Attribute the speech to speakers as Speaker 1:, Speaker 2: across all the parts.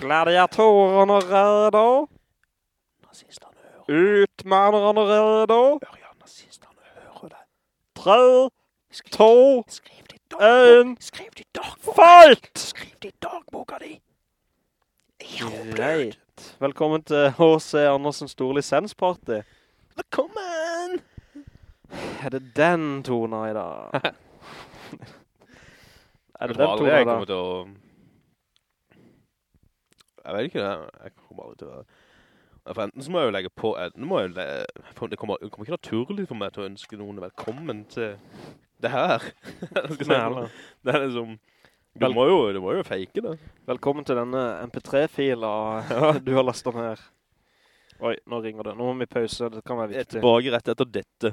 Speaker 1: Gladiatorene redo.
Speaker 2: Nazisterne hører.
Speaker 1: Utmannerne redo.
Speaker 2: Hør ja, nazisterne hører det.
Speaker 1: Tre,
Speaker 2: Skriv,
Speaker 1: to,
Speaker 2: skriv det
Speaker 1: en,
Speaker 2: Skriv det i
Speaker 1: fight!
Speaker 2: Jeg.
Speaker 1: Greit. Velkommen til H.C. Andersen store Lisensparty.
Speaker 2: Velkommen!
Speaker 1: Er det den tonen i dag? er
Speaker 2: Jeg
Speaker 1: det den
Speaker 2: jeg
Speaker 1: i dag?
Speaker 2: kommer til å... Jeg vet ikke det. Jeg kommer aldri til å... For enten så må jeg jo legge på... Enten må jeg jo Det kommer, det kommer ikke naturlig for meg til å ønske noen velkommen til det her. Det er liksom... Du må jo, du må jo fake det.
Speaker 1: Velkommen til denne MP3-fila du har lastet ned. Oi, nå ringer det. Nå må vi pause, det kan være viktig.
Speaker 2: tilbake rett etter dette.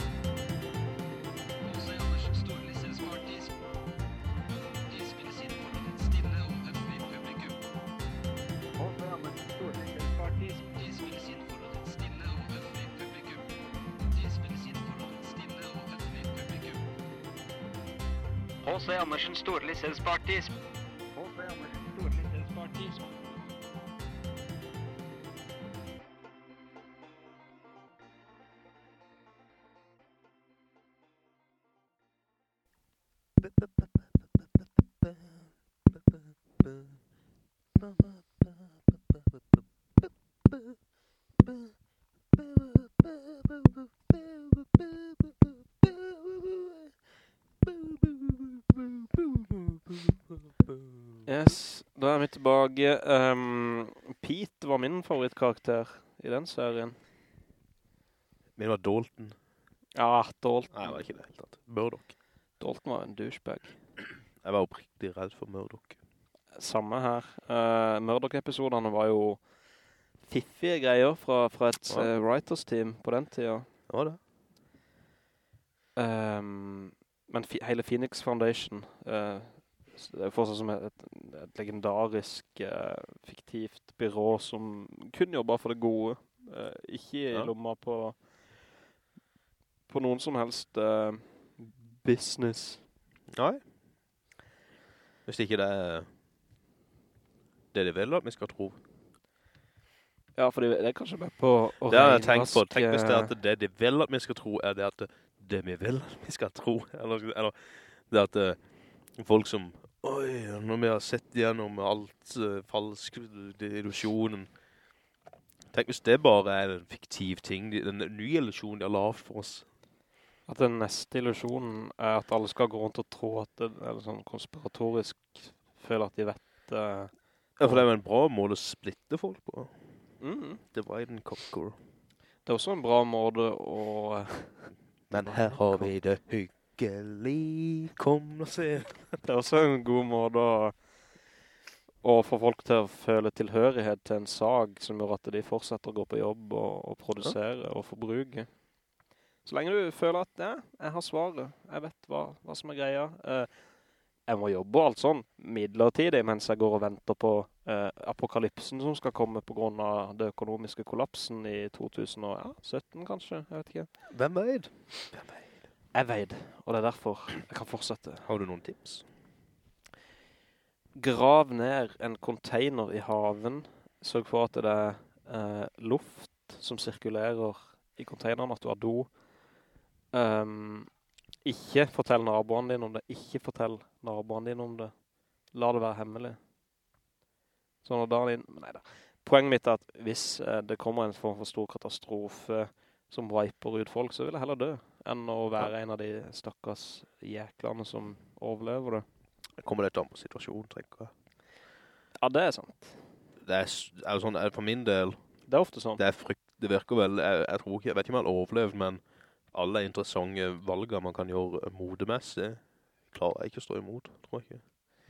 Speaker 3: H.C. Andersens store lisensparty. H.C. Andersens store lisensparty.
Speaker 1: Yes, tilbake. Um, Pete var min favorittkarakter i den serien.
Speaker 2: Min var Dalton.
Speaker 1: Ja, Dalton.
Speaker 2: Nei, det var ikke det helt tatt. Murdoch.
Speaker 1: Dalton var en douchebag.
Speaker 2: Jeg var oppriktig redd for Murdoch.
Speaker 1: Samme her. Uh, Murdoch-episoderne var jo fiffige greier fra, fra et
Speaker 2: Ja.
Speaker 1: uh, writers team på den tida.
Speaker 2: Det var det.
Speaker 1: Um, men hele Phoenix Foundation, s- det er fortsatt som et, et legendarisk, eh, fiktivt byrå som kun jobber for det gode. Eh, ikke i
Speaker 2: Ja.
Speaker 1: lomma på, på noen som helst eh, business.
Speaker 2: Nei. Hvis ikke det er det de vil at vi skal tro.
Speaker 1: Ja, for det er kanskje med på å
Speaker 2: Det har jeg tenkt på. Tenk hvis det er at det de vil at vi skal tro, er det at det vi vil at vi skal tro. Eller, eller det at eh, folk som, oi, når vi har sett gjennom alt uh, falsk, illusionen. illusjonen. Tenk hvis det bare er en fiktiv ting, den en ny illusjon de har lavt for oss.
Speaker 1: At den neste illusjonen er at alle skal gå rundt og tro at det er sånn konspiratorisk, føler at de vet... Uh,
Speaker 2: Ja, for det er jo en bra måte å splitte folk på.
Speaker 1: mm.
Speaker 2: Divide and conquer.
Speaker 1: Det er også en bra måte å... eh,
Speaker 2: Men her har vi det hyggelig, kom og se.
Speaker 1: Det er også en god måte å, å få folk til å føle tilhørighet til en sag som gjør at de fortsetter å gå på jobb og, og produsere og forbruke. Så lenge du føler at ja, jeg har svaret, jeg vet hva, hva som er greia. Eh, jeg må jobbe og alt sånn midlertidig mens jeg går og venter på eh, apokalypsen som skal komme på grunn av det økonomiske kollapsen i 2017 kanskje, jeg vet ikke.
Speaker 2: Hvem vet?
Speaker 1: Jeg vet, og det er derfor jeg kan fortsette.
Speaker 2: Har du noen tips?
Speaker 1: grav ned en container i haven, sørg for at det er eh, luft som sirkulerer i containeren, at du har do. Um, ikke fortell naboen din om det, ikke fortell naboen din om det. La det være hemmelig. Sånn at dagen din, neida. Poenget mitt er at hvis eh, det kommer en form for stor katastrofe som viper ut folk, så vil jeg heller dø, enn å være en av de stakkars jæklene som overlever det.
Speaker 2: Kommer det an på situasjonen, tenker jeg.
Speaker 1: Ja, det er sant.
Speaker 2: Det er, er sånn, er det for min del,
Speaker 1: Det er ofte sånn.
Speaker 2: det frykt, det virker vel, jeg, jeg tror ikke, jeg vet ikke om jeg har overlevd, men alle interessante valger man kan gjøre modemessig, klarer jeg ikke å stå imot, tror jeg ikke.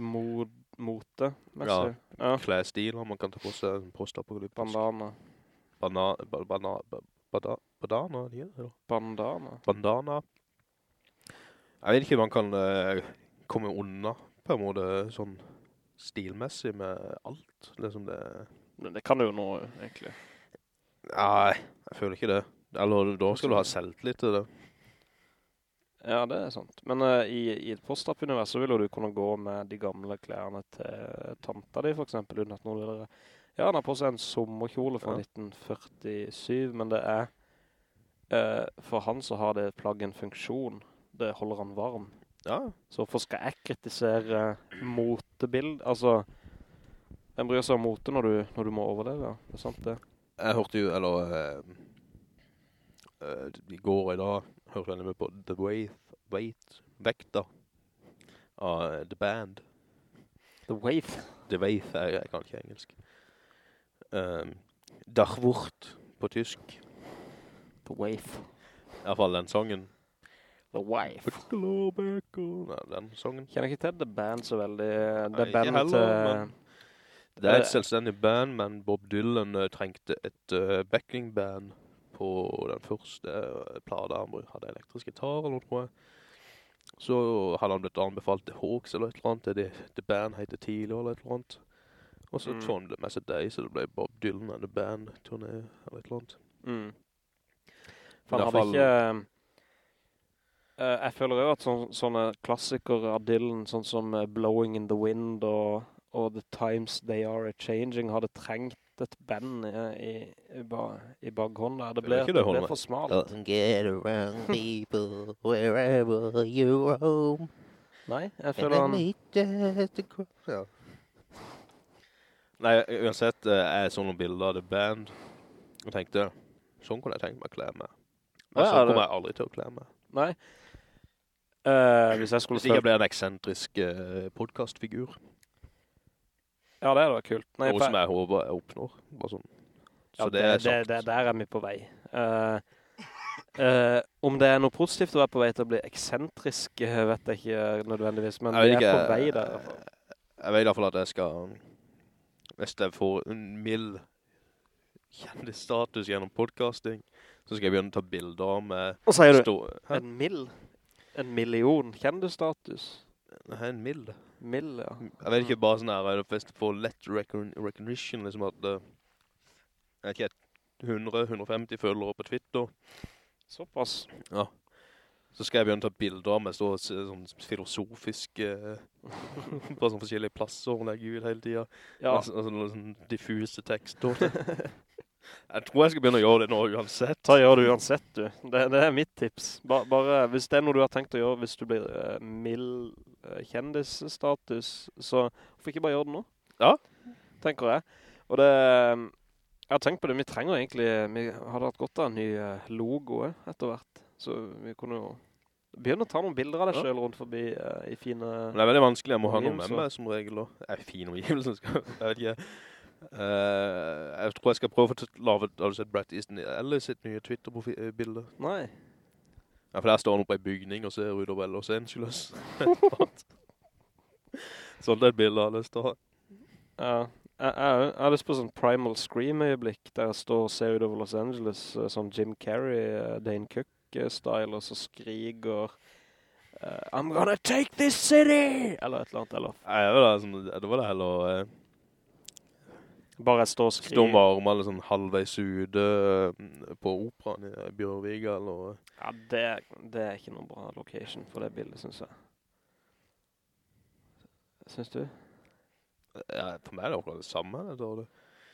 Speaker 1: Mod, mote, messig. Ja.
Speaker 2: Klesstiler, man kan ta på seg en postapokalyptisk.
Speaker 1: Bandana.
Speaker 2: Bana, ba, bana, ba, bada, badana, eller?
Speaker 1: Bandana.
Speaker 2: Bandana. Jeg vet ikke om man kan uh, komme unna på en måte sånn stilmessig med alt. Liksom det...
Speaker 1: Men det kan du jo nå, egentlig.
Speaker 2: Nei, jeg føler ikke det. Eller da skal du ha selvtillit til det.
Speaker 1: Ja, det er sant. Men uh, i, i et post-up-univers så vil du kunne gå med de gamle klærne til tanta di, for eksempel, uten at noen vil Ja, han har på seg en sommerkjole fra
Speaker 2: Ja.
Speaker 1: 1947, men det er... eh, for han så har det plagget en funksjon. Det holder han varm.
Speaker 2: Ja,
Speaker 1: Så hvorfor skal jeg kritisere motebild? Altså, en bryr seg om mote når du, når du må overleve. Det er sant det.
Speaker 2: jeg hørte jo, eller Uh, uh, i går og i dag, hørte jeg nemlig på The Wave, Wait, Vekta av The Band.
Speaker 1: The Wave.
Speaker 2: The Wave jeg, jeg kan ikke engelsk. Um, Dachwurt på tysk.
Speaker 1: The Wave.
Speaker 2: I hvert fall den sangen.
Speaker 1: The Wife.
Speaker 2: Nei, den sangen.
Speaker 1: Kjenner ikke til The Band så veldig.
Speaker 2: Nei,
Speaker 1: Det
Speaker 2: ikke heller,
Speaker 1: til...
Speaker 2: men- Det er
Speaker 1: Eh,
Speaker 2: et selvstendig band, men Bob Dylan eh, trengte et uh, backingband på den første plata. Han hadde elektrisk gitar eller noe, tror jeg. Så hadde han blitt anbefalt The Hawks eller et eller annet. Det, The band heter tidligere eller et eller annet. Og så
Speaker 1: Mm.
Speaker 2: så han det med seg deg, så det ble Bob Dylan and the Band turné eller et eller annet.
Speaker 1: Mm.
Speaker 2: I
Speaker 1: For han hadde
Speaker 2: fall-
Speaker 1: ikke... Uh, jeg føler jo at sånne, sånne klassikere av Dylan, sånn som eh, Blowing in the Wind og, og The Times They Are A-Changing, hadde trengt et band i, i, i, ba, i bakhånd der. Det ble,
Speaker 2: det
Speaker 1: det ble for smalt.
Speaker 4: Get around, people, wherever you roam.
Speaker 1: Nei, jeg føler han...
Speaker 2: Ja. Nei, uansett, eh, jeg så noen bilder av The Band, og tenkte, sånn kunne jeg tenkt meg å klære meg. Men
Speaker 1: Ja,
Speaker 2: sånn
Speaker 1: det-
Speaker 2: kommer jeg aldri til å kle meg.
Speaker 1: Nei. Uh, hvis jeg skulle
Speaker 2: Hvis jeg ble en eksentrisk uh, podcastfigur,
Speaker 1: Ja, det hadde vært kult. Nei,
Speaker 2: noe som jeg håper jeg oppnår. Sånn. Så
Speaker 1: Ja,
Speaker 2: det, er
Speaker 1: det,
Speaker 2: sagt.
Speaker 1: det, der er vi på vei. Uh, uh, om det er noe positivt å være på vei til å bli eksentrisk, vet jeg ikke nødvendigvis, men
Speaker 2: jeg
Speaker 1: vi er
Speaker 2: ikke,
Speaker 1: på vei der. i.
Speaker 2: Jeg vet i hvert fall at jeg skal, hvis jeg får en mild kjendisstatus gjennom podcasting, så skal jeg begynne å ta bilder med
Speaker 1: Og sier du, en mill, en million kjendestatus.
Speaker 2: Nei, en mild.
Speaker 1: Mill, ja.
Speaker 2: Jeg vet ikke bare sånn her, er det først for lett recognition, liksom at, uh, jeg vet ikke, 100-150 følgere på Twitter,
Speaker 1: Såpass. Ja.
Speaker 2: så skal jeg begynne å ta bilder med så, sånn filosofisk, eh, på sånne forskjellige plasser og legge ut hele tiden.
Speaker 1: Ja.
Speaker 2: Og, altså, sånne, sånn diffuse tekster. jeg tror jeg skal begynne å gjøre det nå uansett.
Speaker 1: Da gjør det uansett, du. Det, det er mitt tips. Ba, bare, hvis det er noe du har tenkt å gjøre, hvis du blir uh, mild uh, kjendisstatus, så hvorfor ikke bare gjøre det nå?
Speaker 2: Ja.
Speaker 1: Tenker jeg. Og det, jeg har tenkt på det, vi trenger egentlig, vi hadde hatt godt av en ny eh, logo etter hvert. Så vi kunne jo begynne å ta noen bilder av deg
Speaker 2: Ja.
Speaker 1: selv rundt forbi uh, i fine...
Speaker 2: Men det er veldig vanskelig, jeg må ha noe med meg som regel. og- Jeg er fin omgivelse, jeg vet ikke. Eh, jeg tror jeg skal prøve å lave, har du sett Brett Easton eller sitt nye Twitter-bilde?
Speaker 1: Nei.
Speaker 2: Ja, for der står han oppe i bygning og ser utover Los Angeles. Sånn er et bilde jeg har lyst til å ha.
Speaker 1: Ja, jeg, jeg, har lyst på sånn Primal Scream-øyeblikk der jeg står og ser utover Los Angeles, eh, sånn Jim Carrey, eh, Dane Cook-style, og så skriger... Uh, I'm gonna take this city! Eller et eller annet, eller
Speaker 2: Nei, det var det, sånn, det var det heller eh,
Speaker 1: bare jeg står og
Speaker 2: stå
Speaker 1: skriker.
Speaker 2: med armene sånn halvveis ude eh, på operan i Bjørviga, eller...
Speaker 1: Ja, det, det er ikke noen bra location for det bildet, synes jeg. Synes du?
Speaker 2: Ja, for meg er det akkurat det samme, det tror det.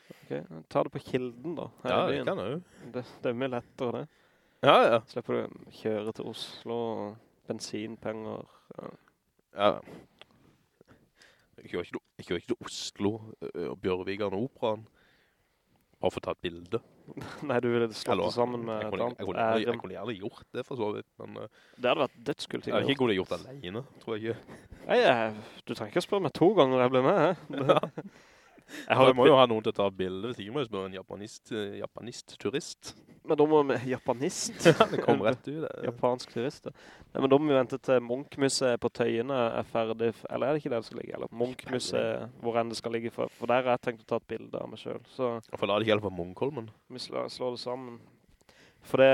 Speaker 1: Ok, ta det på kilden da.
Speaker 2: Ja, det kan jeg jo.
Speaker 1: Det, det er mye lettere det.
Speaker 2: Ja, ja.
Speaker 1: Slipper du kjøre til Oslo, bensinpenger. Ja.
Speaker 2: Ja. Jeg kjører ikke, til- jeg kjører ikke til Oslo og Bjørvigan og Operan. Bare for å ta et bilde.
Speaker 1: Nei, du ville slått det sammen med et annet
Speaker 2: jeg, kunne, jeg, jeg kunne gjerne gjort det for så vidt, men
Speaker 1: Det hadde vært dødskult.
Speaker 2: jeg hadde ikke kunne gjort det alene, tror jeg ikke.
Speaker 1: Nei, du trenger ikke å spørre meg to ganger jeg ble med, hæ? Jeg
Speaker 2: må jo ha noen til å ta bilde, hvis ikke må jeg spørre en japanist, eh, japanist-turist.
Speaker 1: Men da må vi japanist.
Speaker 2: det kom rett ut det.
Speaker 1: Japansk turist. Nei, men da må vi vente til Munch-museet på Tøyene er ferdig. Eller er det ikke der det skal ligge? Eller Munch-museet, hvor enn det skal ligge. For, for der har jeg tenkt å ta et bilde av meg selv. Så
Speaker 2: For er det ikke helt på Munkholmen.
Speaker 1: vi slår, slår det sammen. For det,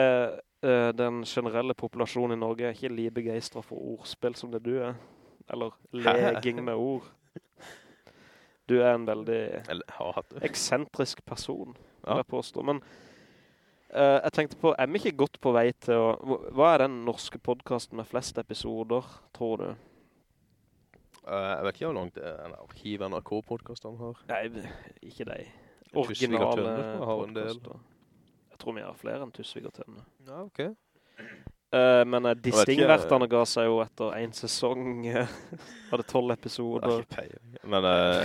Speaker 1: eh, den generelle populasjonen i Norge er ikke like begeistret for ordspill som det du er. Eller leging med ord. Du er en veldig eksentrisk person, vil jeg påstå. Men uh, jeg tenkte på, er vi ikke godt på vei til å... hva- er den norske podcasten med flest episoder, tror du?
Speaker 2: Uh, jeg vet ikke hvor langt er en arkiv NRK-podcasten har.
Speaker 1: Nei, ikke de.
Speaker 2: Tusvik
Speaker 1: Originale podcaster. Jeg tror vi har flere enn Tussvig og Tønne.
Speaker 2: Ja, ok.
Speaker 1: Eh, men uh,
Speaker 2: ikke-
Speaker 1: Distingverterne ga seg jo etter en sesong. Hadde var det 12 episoder.
Speaker 2: ikke. Men eh,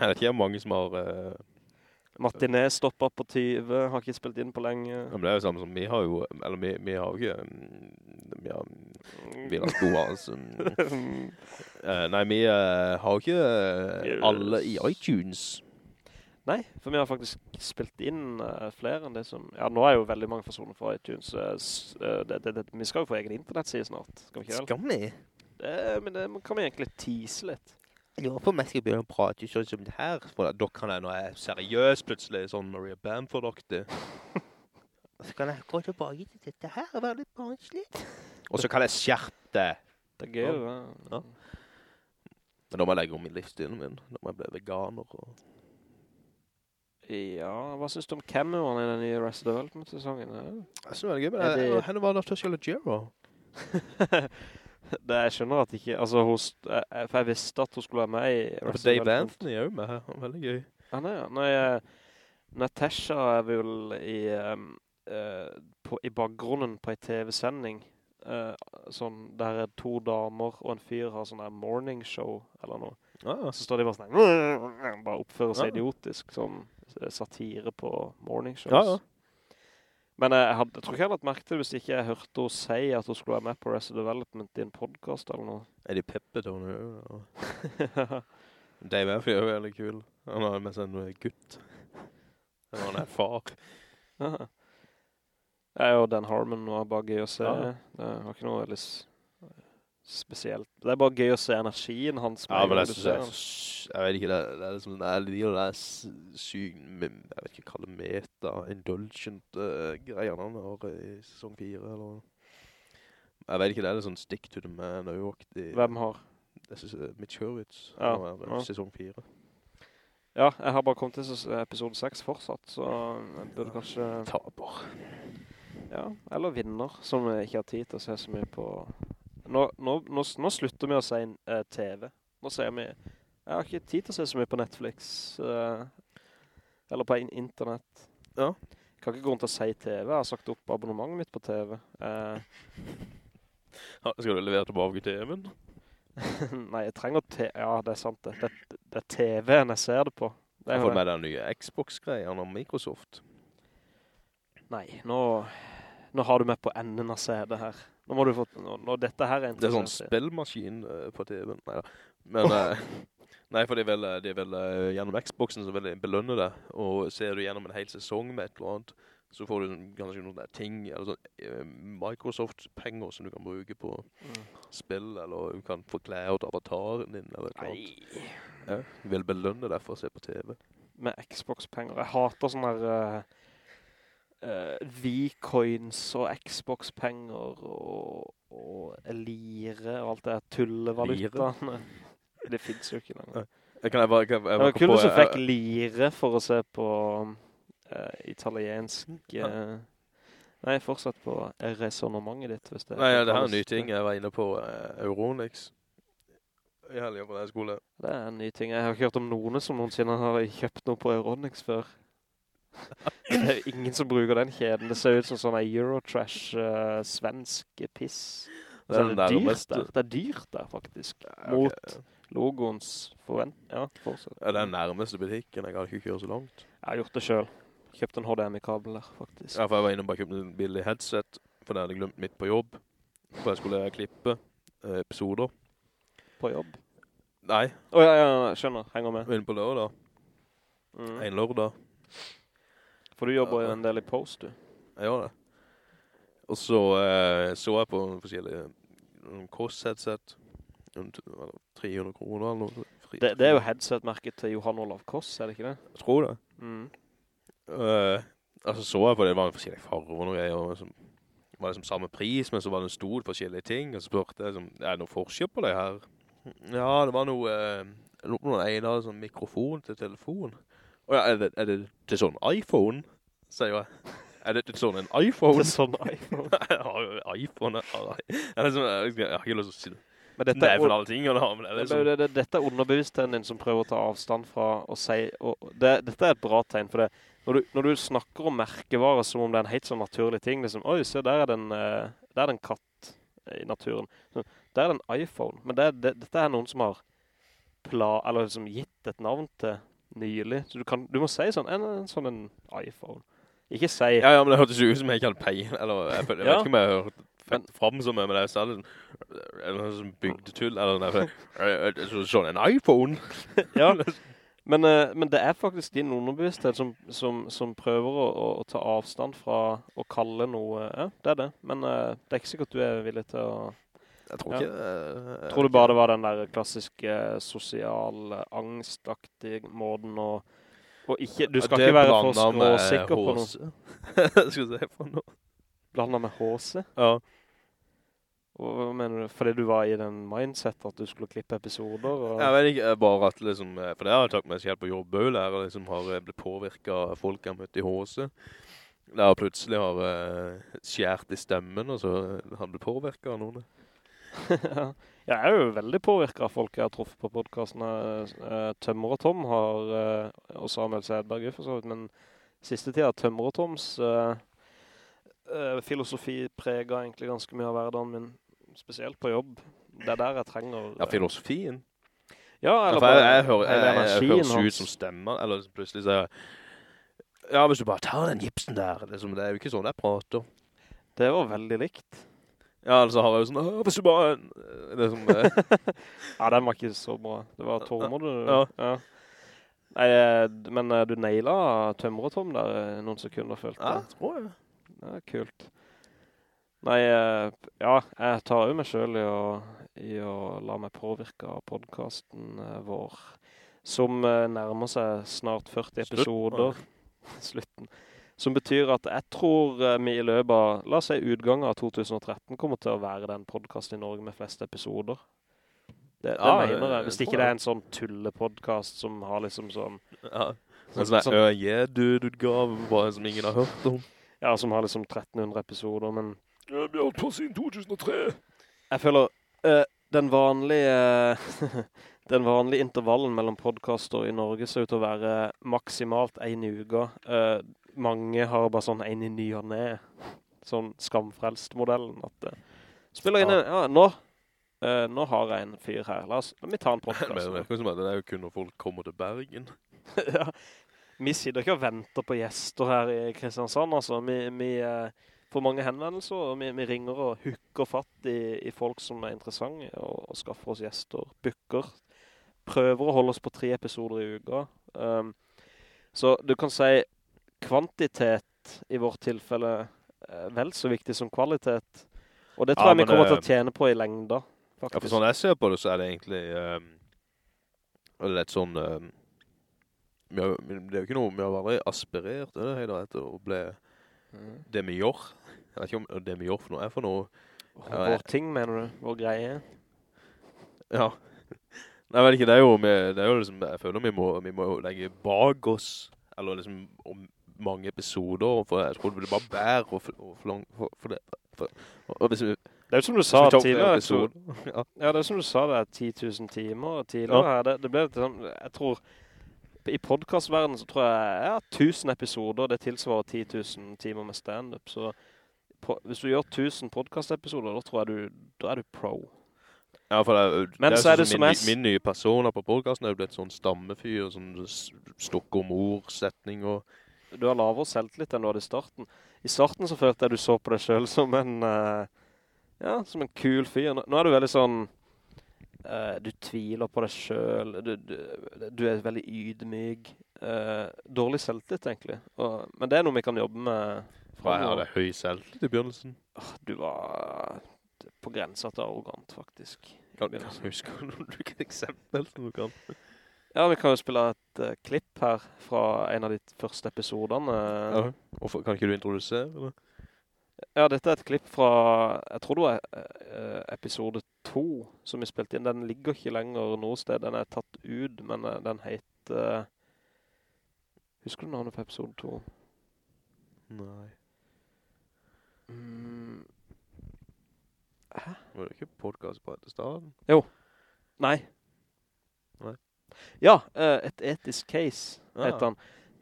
Speaker 2: jeg vet ikke mange som har... Uh,
Speaker 1: Martinet stoppet på 20, har ikke spilt inn på lenge.
Speaker 2: Ja, men det er jo samme som vi har jo, eller vi, vi har jo ikke, mm, vi har, vi har sko altså. Eh, nei, vi eh, har jo ikke eh, alle i iTunes.
Speaker 1: Nei, for vi har faktisk spilt inn uh, flere enn det som... Ja, nå er jo veldig mange personer fra iTunes. Uh, det, det, det, vi skal jo få egen internetside snart, skal vi ikke?
Speaker 2: Skal vi?
Speaker 1: Det, men det kan vi egentlig tease litt.
Speaker 2: Jeg lurer på om jeg skal begynne å prate sånn som det her. For da kan jeg, når jeg er seriøs plutselig, sånn Maria Bamford-aktig.
Speaker 4: Så kan jeg gå tilbake til dette her og være litt barnslig.
Speaker 2: Og så kan jeg skjerpe det.
Speaker 1: Det er gøy,
Speaker 2: Ja. Ja. Men da må jeg legge om i livsstilen min. Da må jeg bli veganer. Og...
Speaker 1: Ja, hva synes du om cameoen i den nye Rest Development-sesongen?
Speaker 2: Jeg synes det er gøy, men
Speaker 1: det-
Speaker 2: henne var det Natasha Leggero.
Speaker 1: det, jeg skjønner at ikke, altså hos, jeg, for jeg visste at hun skulle være med i Rest
Speaker 2: Dave Anthony er jo med her. Veldig gøy.
Speaker 1: Ja, nei. Nei, eh, Natasha er vel i, um, uh, på, i bakgrunnen på en TV-sending. uh, sånn, der er to damer og en fyr har sånn der morning show eller noe.
Speaker 2: Ah,
Speaker 1: Så står de bare sånn, bare oppfører seg
Speaker 2: Ja.
Speaker 1: idiotisk, sånn eh, satire på morning shows.
Speaker 2: Ja, ja.
Speaker 1: Men jeg, hadde, jeg tror ikke jeg hadde lagt merke til det hvis ikke jeg hørte henne si at hun skulle være med på Resident Development i en podcast eller noe.
Speaker 2: Er de peppet henne? noe? Dave Murphy er jo veldig kul. Han har med seg en gutt. Han er far.
Speaker 1: Ja. Jeg og Dan Harmon var bare gøy å se.
Speaker 2: Ja.
Speaker 1: Det var ikke noe veldig s- spesielt. Det er bare gøy å se energien hans.
Speaker 2: Ja, men jeg synes jeg, er jeg vet ikke, det, det er liksom, det er de der s- syk, jeg vet ikke hva det meta, indulgent uh, greiene han har i sesong 4, eller Jeg vet ikke, det er litt sånn stick to the man,
Speaker 1: den. Hvem har?
Speaker 2: Jeg synes uh, Mitch Hurwitz,
Speaker 1: Ja,
Speaker 2: var
Speaker 1: ja.
Speaker 2: sesong 4.
Speaker 1: Ja, jeg har bare kommet til episode 6 fortsatt, så jeg burde kanskje...
Speaker 2: Taper.
Speaker 1: Ja, eller vinner, som jeg ikke har tid til å se så mye på. Nå, nå, nå, nå slutter vi å si uh, TV. Nå sier vi, jeg har ikke tid til å se så mye på Netflix, uh, eller på in internett.
Speaker 2: Ja.
Speaker 1: Jeg kan ikke gå rundt og si TV, jeg har sagt opp abonnementet mitt på TV. Uh,
Speaker 2: Ha, Skal du levere tilbake TV-en?
Speaker 1: nei, jeg trenger TV, ja det er sant det. Det, det er TV-en jeg ser det på. Det
Speaker 2: Jeg
Speaker 1: er
Speaker 2: har fått med den nye Xbox-greien av Microsoft.
Speaker 1: Nei, nå, nå har du meg på enden av CD her. Nå må du få, nå, nå dette her er
Speaker 2: Det er sånn spillmaskin eh, på TV-en. Neida. Men, eh, nei, for det er vel, det er vel eh, gjennom Xboxen som vil belønne det. Og ser du gjennom en hel sesong med et eller annet, så får du kanskje noen der ting, eller sånn eh, Microsoft-penger som du kan bruke på
Speaker 1: Mm.
Speaker 2: spill, eller du kan få klær til avataren din, eller et eller annet.
Speaker 1: Nei.
Speaker 2: Ja, vil belønne deg for å se på TV.
Speaker 1: med Xbox-penger. Jeg hater sånne der uh, uh, V-coins og Xbox-penger og, og lire og alt det tullevalutaene. Det finnes jo ikke lenger.
Speaker 2: Jeg kan jeg bare... Jeg, jeg,
Speaker 1: Det var kult hvis du fikk lire for å se på uh, italiensk... Uh, nei, fortsatt på resonemanget ditt, hvis det
Speaker 2: Nei, ja, det her er en ny ting. Jeg var inne på uh, Euronix. I helgen på denne skolen.
Speaker 1: Det er en ny ting. Jeg har ikke hørt om noen som noensinne har kjøpt noe på Euronix før. Det er jo ingen som bruker den kjeden. Det ser ut som sånn en Eurotrash uh, piss.
Speaker 2: Det er
Speaker 1: er det, dyrt der. det er dyrt der, faktisk.
Speaker 2: Ja,
Speaker 1: Mot
Speaker 2: ok.
Speaker 1: logoens forvent... Ja, fortsatt.
Speaker 2: Ja, det er den nærmeste butikken. Jeg har ikke kjørt så langt.
Speaker 1: Jeg har gjort det selv. Kjøpt en HDMI-kabel der, faktisk.
Speaker 2: Ja, for jeg var inne og bare kjøpte en billig headset, for det hadde jeg glemt mitt på jobb. For jeg skulle klippe eh, episoder.
Speaker 1: På jobb.
Speaker 2: Nei,
Speaker 1: Åja, ja, ja, skjønner. Henger med.
Speaker 2: inne på lørdag.
Speaker 1: Mm.
Speaker 2: En lørdag.
Speaker 1: For du jobber jo en del i post, du.
Speaker 2: Jeg gjør det. Og så eh, så jeg på forskjellige noen Koss-headset. Noen 300 kroner eller noe. Fri-
Speaker 1: Det, det er jo headset-merket til Johan Olav Koss, er det ikke det?
Speaker 2: Jeg tror det.
Speaker 1: Mm.
Speaker 2: Eh, altså så jeg på det, det var forskjellige farver og noe greier, og det var liksom samme pris, men så var det stod forskjellige ting, og så spurte jeg, liksom, er det noe forskjell på det her? Ja, det var noe, eh, noen hadde sånn mikrofon til telefon. Er det, er det til sånn iPhone? Sier jeg. Er det til sånn en iPhone?
Speaker 1: Til sånn iPhone.
Speaker 2: iPhone. er jeg har liksom, jeg har ikke lyst til å si det.
Speaker 1: Men dette
Speaker 2: er alle ting, har, men det er liksom...
Speaker 1: det, det, dette er underbevisstheten din som prøver å ta avstand fra å si, og det, dette er et bra tegn, for det, når du, når du snakker om merkevarer som om det er en helt sånn naturlig ting, liksom, oi, se, der er det en, eh, der er det en katt i naturen. Der er det en iPhone, men det, det, dette er noen som har pla, eller liksom gitt et navn til nylig. Så du, kan, du må si sånn, en, en sånn en iPhone. Ikke si,
Speaker 2: Ja, ja, men det hørtes jo ut som jeg ikke hadde peil, eller jeg, jeg,
Speaker 1: Ja.
Speaker 2: vet ikke om jeg har hørt fett frem som jeg, men det er sånn, eller sånn bygdetull, eller noe, sånn en iPhone.
Speaker 1: ja. Men, eh, men det er faktisk din underbevissthet som, som, som prøver å, å, å ta avstand fra å kalle noe, ja, det er det. Men eh, det er ikke sikkert du er villig til å
Speaker 2: Jeg tror
Speaker 1: Ja.
Speaker 2: ikke... eh,
Speaker 1: Tror du bare det var den der klassiske sosial angstaktige måten å og ikke, du skal ikke være for skråsikker på noe.
Speaker 2: Skal du se på noe?
Speaker 1: Blanda med HC?
Speaker 2: Ja.
Speaker 1: Hva mener du? Fordi du var i den mindset at du skulle klippe episoder? Og...
Speaker 2: Jeg vet ikke, eh, bare at liksom, eh, for det har jeg tatt meg selv på jobb også, der jeg liksom har eh, blitt påvirket av folk jeg har møtt i HC. Der jeg plutselig har skjært i stemmen, og så eh, har jeg blitt påvirket av noen.
Speaker 1: ja. Jeg er jo veldig påvirket av folk jeg har truffet på podcasten. Eh, Tømmer og Tom har, eh, og Samuel Sedberg for så vidt, men siste tida Tømmer og Toms eh, eh, filosofi preger egentlig ganske mye av hverdagen min, spesielt på jobb. Det er der jeg trenger...
Speaker 2: Ja, filosofien.
Speaker 1: Ja,
Speaker 2: Ja,
Speaker 1: eller
Speaker 2: bare... jeg, jeg, hører, jeg, jeg, jeg høres ut som stemmer, eller plutselig så... ja, hvis du bare tar den gipsen der, liksom, det er jo ikke sånn jeg prater.
Speaker 1: Det var veldig likt.
Speaker 2: Ja, altså har jeg jo sånn, «Åh, hvis du bare, liksom, eh,
Speaker 1: Ja, den var ikke så bra. Det var Tormer du...
Speaker 2: Ja.
Speaker 1: ja. Nei, eh, d- men eh, du naila Tømmer og Tom der eh, noen sekunder, følte
Speaker 2: ja,
Speaker 1: jeg.
Speaker 2: tror jeg.
Speaker 1: Ja, kult. Nei, eh, ja, jeg tar jo meg selv i å, i å la meg påvirke av podcasten eh, vår, som eh, nærmer seg snart 40
Speaker 2: Slutten,
Speaker 1: episoder. Slutten. Som betyr at jeg tror eh, vi i løpet av, la oss si utgangen av 2013, kommer til å være den podcasten i Norge med flest episoder. Det, det
Speaker 2: Ja,
Speaker 1: mener jeg. Hvis ikke det er en sånn tullepodcast som har liksom sånn,
Speaker 2: Ja.
Speaker 1: sånn, som
Speaker 2: er ØJ-utgave, bare som ingen har hørt om.
Speaker 1: ja, som har liksom 1300 episoder, men
Speaker 2: Ja, vi har hatt på siden 2003.
Speaker 1: Jeg føler øh, den vanlige den vanlige intervallen mellom podcaster i Norge ser ut til å være maksimalt en uke. Eh, mange har bare sånn en i ny og ned. Sånn skamfrelst-modellen. At uh, spiller inn ja, nå, uh, nå har jeg en fyr her. La oss, la meg ta en podcast.
Speaker 2: Men, men, det er jo kun når folk kommer til Bergen.
Speaker 1: ja. Vi sitter ikke og venter på gjester her i Kristiansand, altså. Vi, vi uh, får mange henvendelser, og vi, vi ringer og hukker fatt i, i folk som er interessante, og, og skaffer oss gjester. Bykker. Prøver å holde oss på tre episoder i uka. Um, så du kan si kvantitet i vårt tilfelle er vel så viktig som kvalitet. Og det tror
Speaker 2: Ja,
Speaker 1: jeg vi
Speaker 2: kommer
Speaker 1: kommer til
Speaker 2: eh,
Speaker 1: å tjene på i lengda,
Speaker 2: Ja, for sånn jeg ser på det, så er det egentlig um, litt sånn um, har, Det er jo ikke noe Vi har aldri aspirert er det heter, etter å bli
Speaker 1: Mm.
Speaker 2: det vi gjør. Jeg vet ikke om det vi gjør for noe er for noe. Vår
Speaker 1: Vår ting, mener du? Vår greie?
Speaker 2: Ja. Nei, men vet ikke, det er jo, vi, det er jo liksom, jeg føler vi må, vi må legge bag oss, eller liksom om mange episoder, for jeg tror det blir bare bære og og for lang, for, for det. For, og hvis vi,
Speaker 1: Det er jo som du sa tidligere,
Speaker 2: ja.
Speaker 1: Ja, det er som du sa, det er 10.000 timer tidligere
Speaker 2: Ja.
Speaker 1: her. Det, det ble litt sånn, jeg tror, i podcastverdenen så tror jeg, ja, 1000 episoder, det tilsvarer 10.000 timer med stand-up. Så på, hvis du gjør 1000 podcastepisoder, da tror jeg du, da er du pro.
Speaker 2: Ja, for det, det,
Speaker 1: det er det
Speaker 2: sånn min, min nye personer på podcasten er jo blitt sånn stammefyr, sånn s- stokke om ord, setning og...
Speaker 1: Du har lavere selvtillit enn du hadde i starten. I starten så følte jeg du så på deg selv som en, eh, ja, som en kul fyr. Nå, nå er du veldig sånn, Uh, du tviler på deg selv, du, du, du er veldig ydmyg, Uh, dårlig selvtillit egentlig. Og, men det er noe vi kan jobbe med
Speaker 2: Fra jeg hadde høy selvtillit i begynnelsen.
Speaker 1: Uh, Du var på grensa til arrogant, faktisk.
Speaker 2: Kan, kan du huske noen du kan eksempel som du kan?
Speaker 1: Ja, vi kan jo spille et uh, klipp her fra en av de første episodene.
Speaker 2: Ja. Hvorfor, kan ikke du introdusere, eller?
Speaker 1: Ja, dette er et klipp fra, jeg tror det var eh, episode 2 som vi spilte inn. Den ligger ikke lenger noe sted, den er tatt ut, men eh, den heter... husker du navnet på episode 2?
Speaker 2: Nei.
Speaker 1: Mm,
Speaker 2: Var det ikke podcast på etter staden?
Speaker 1: nei.
Speaker 2: Nei.
Speaker 1: Ja, uh, et etisk case
Speaker 2: Ja.
Speaker 1: heter han.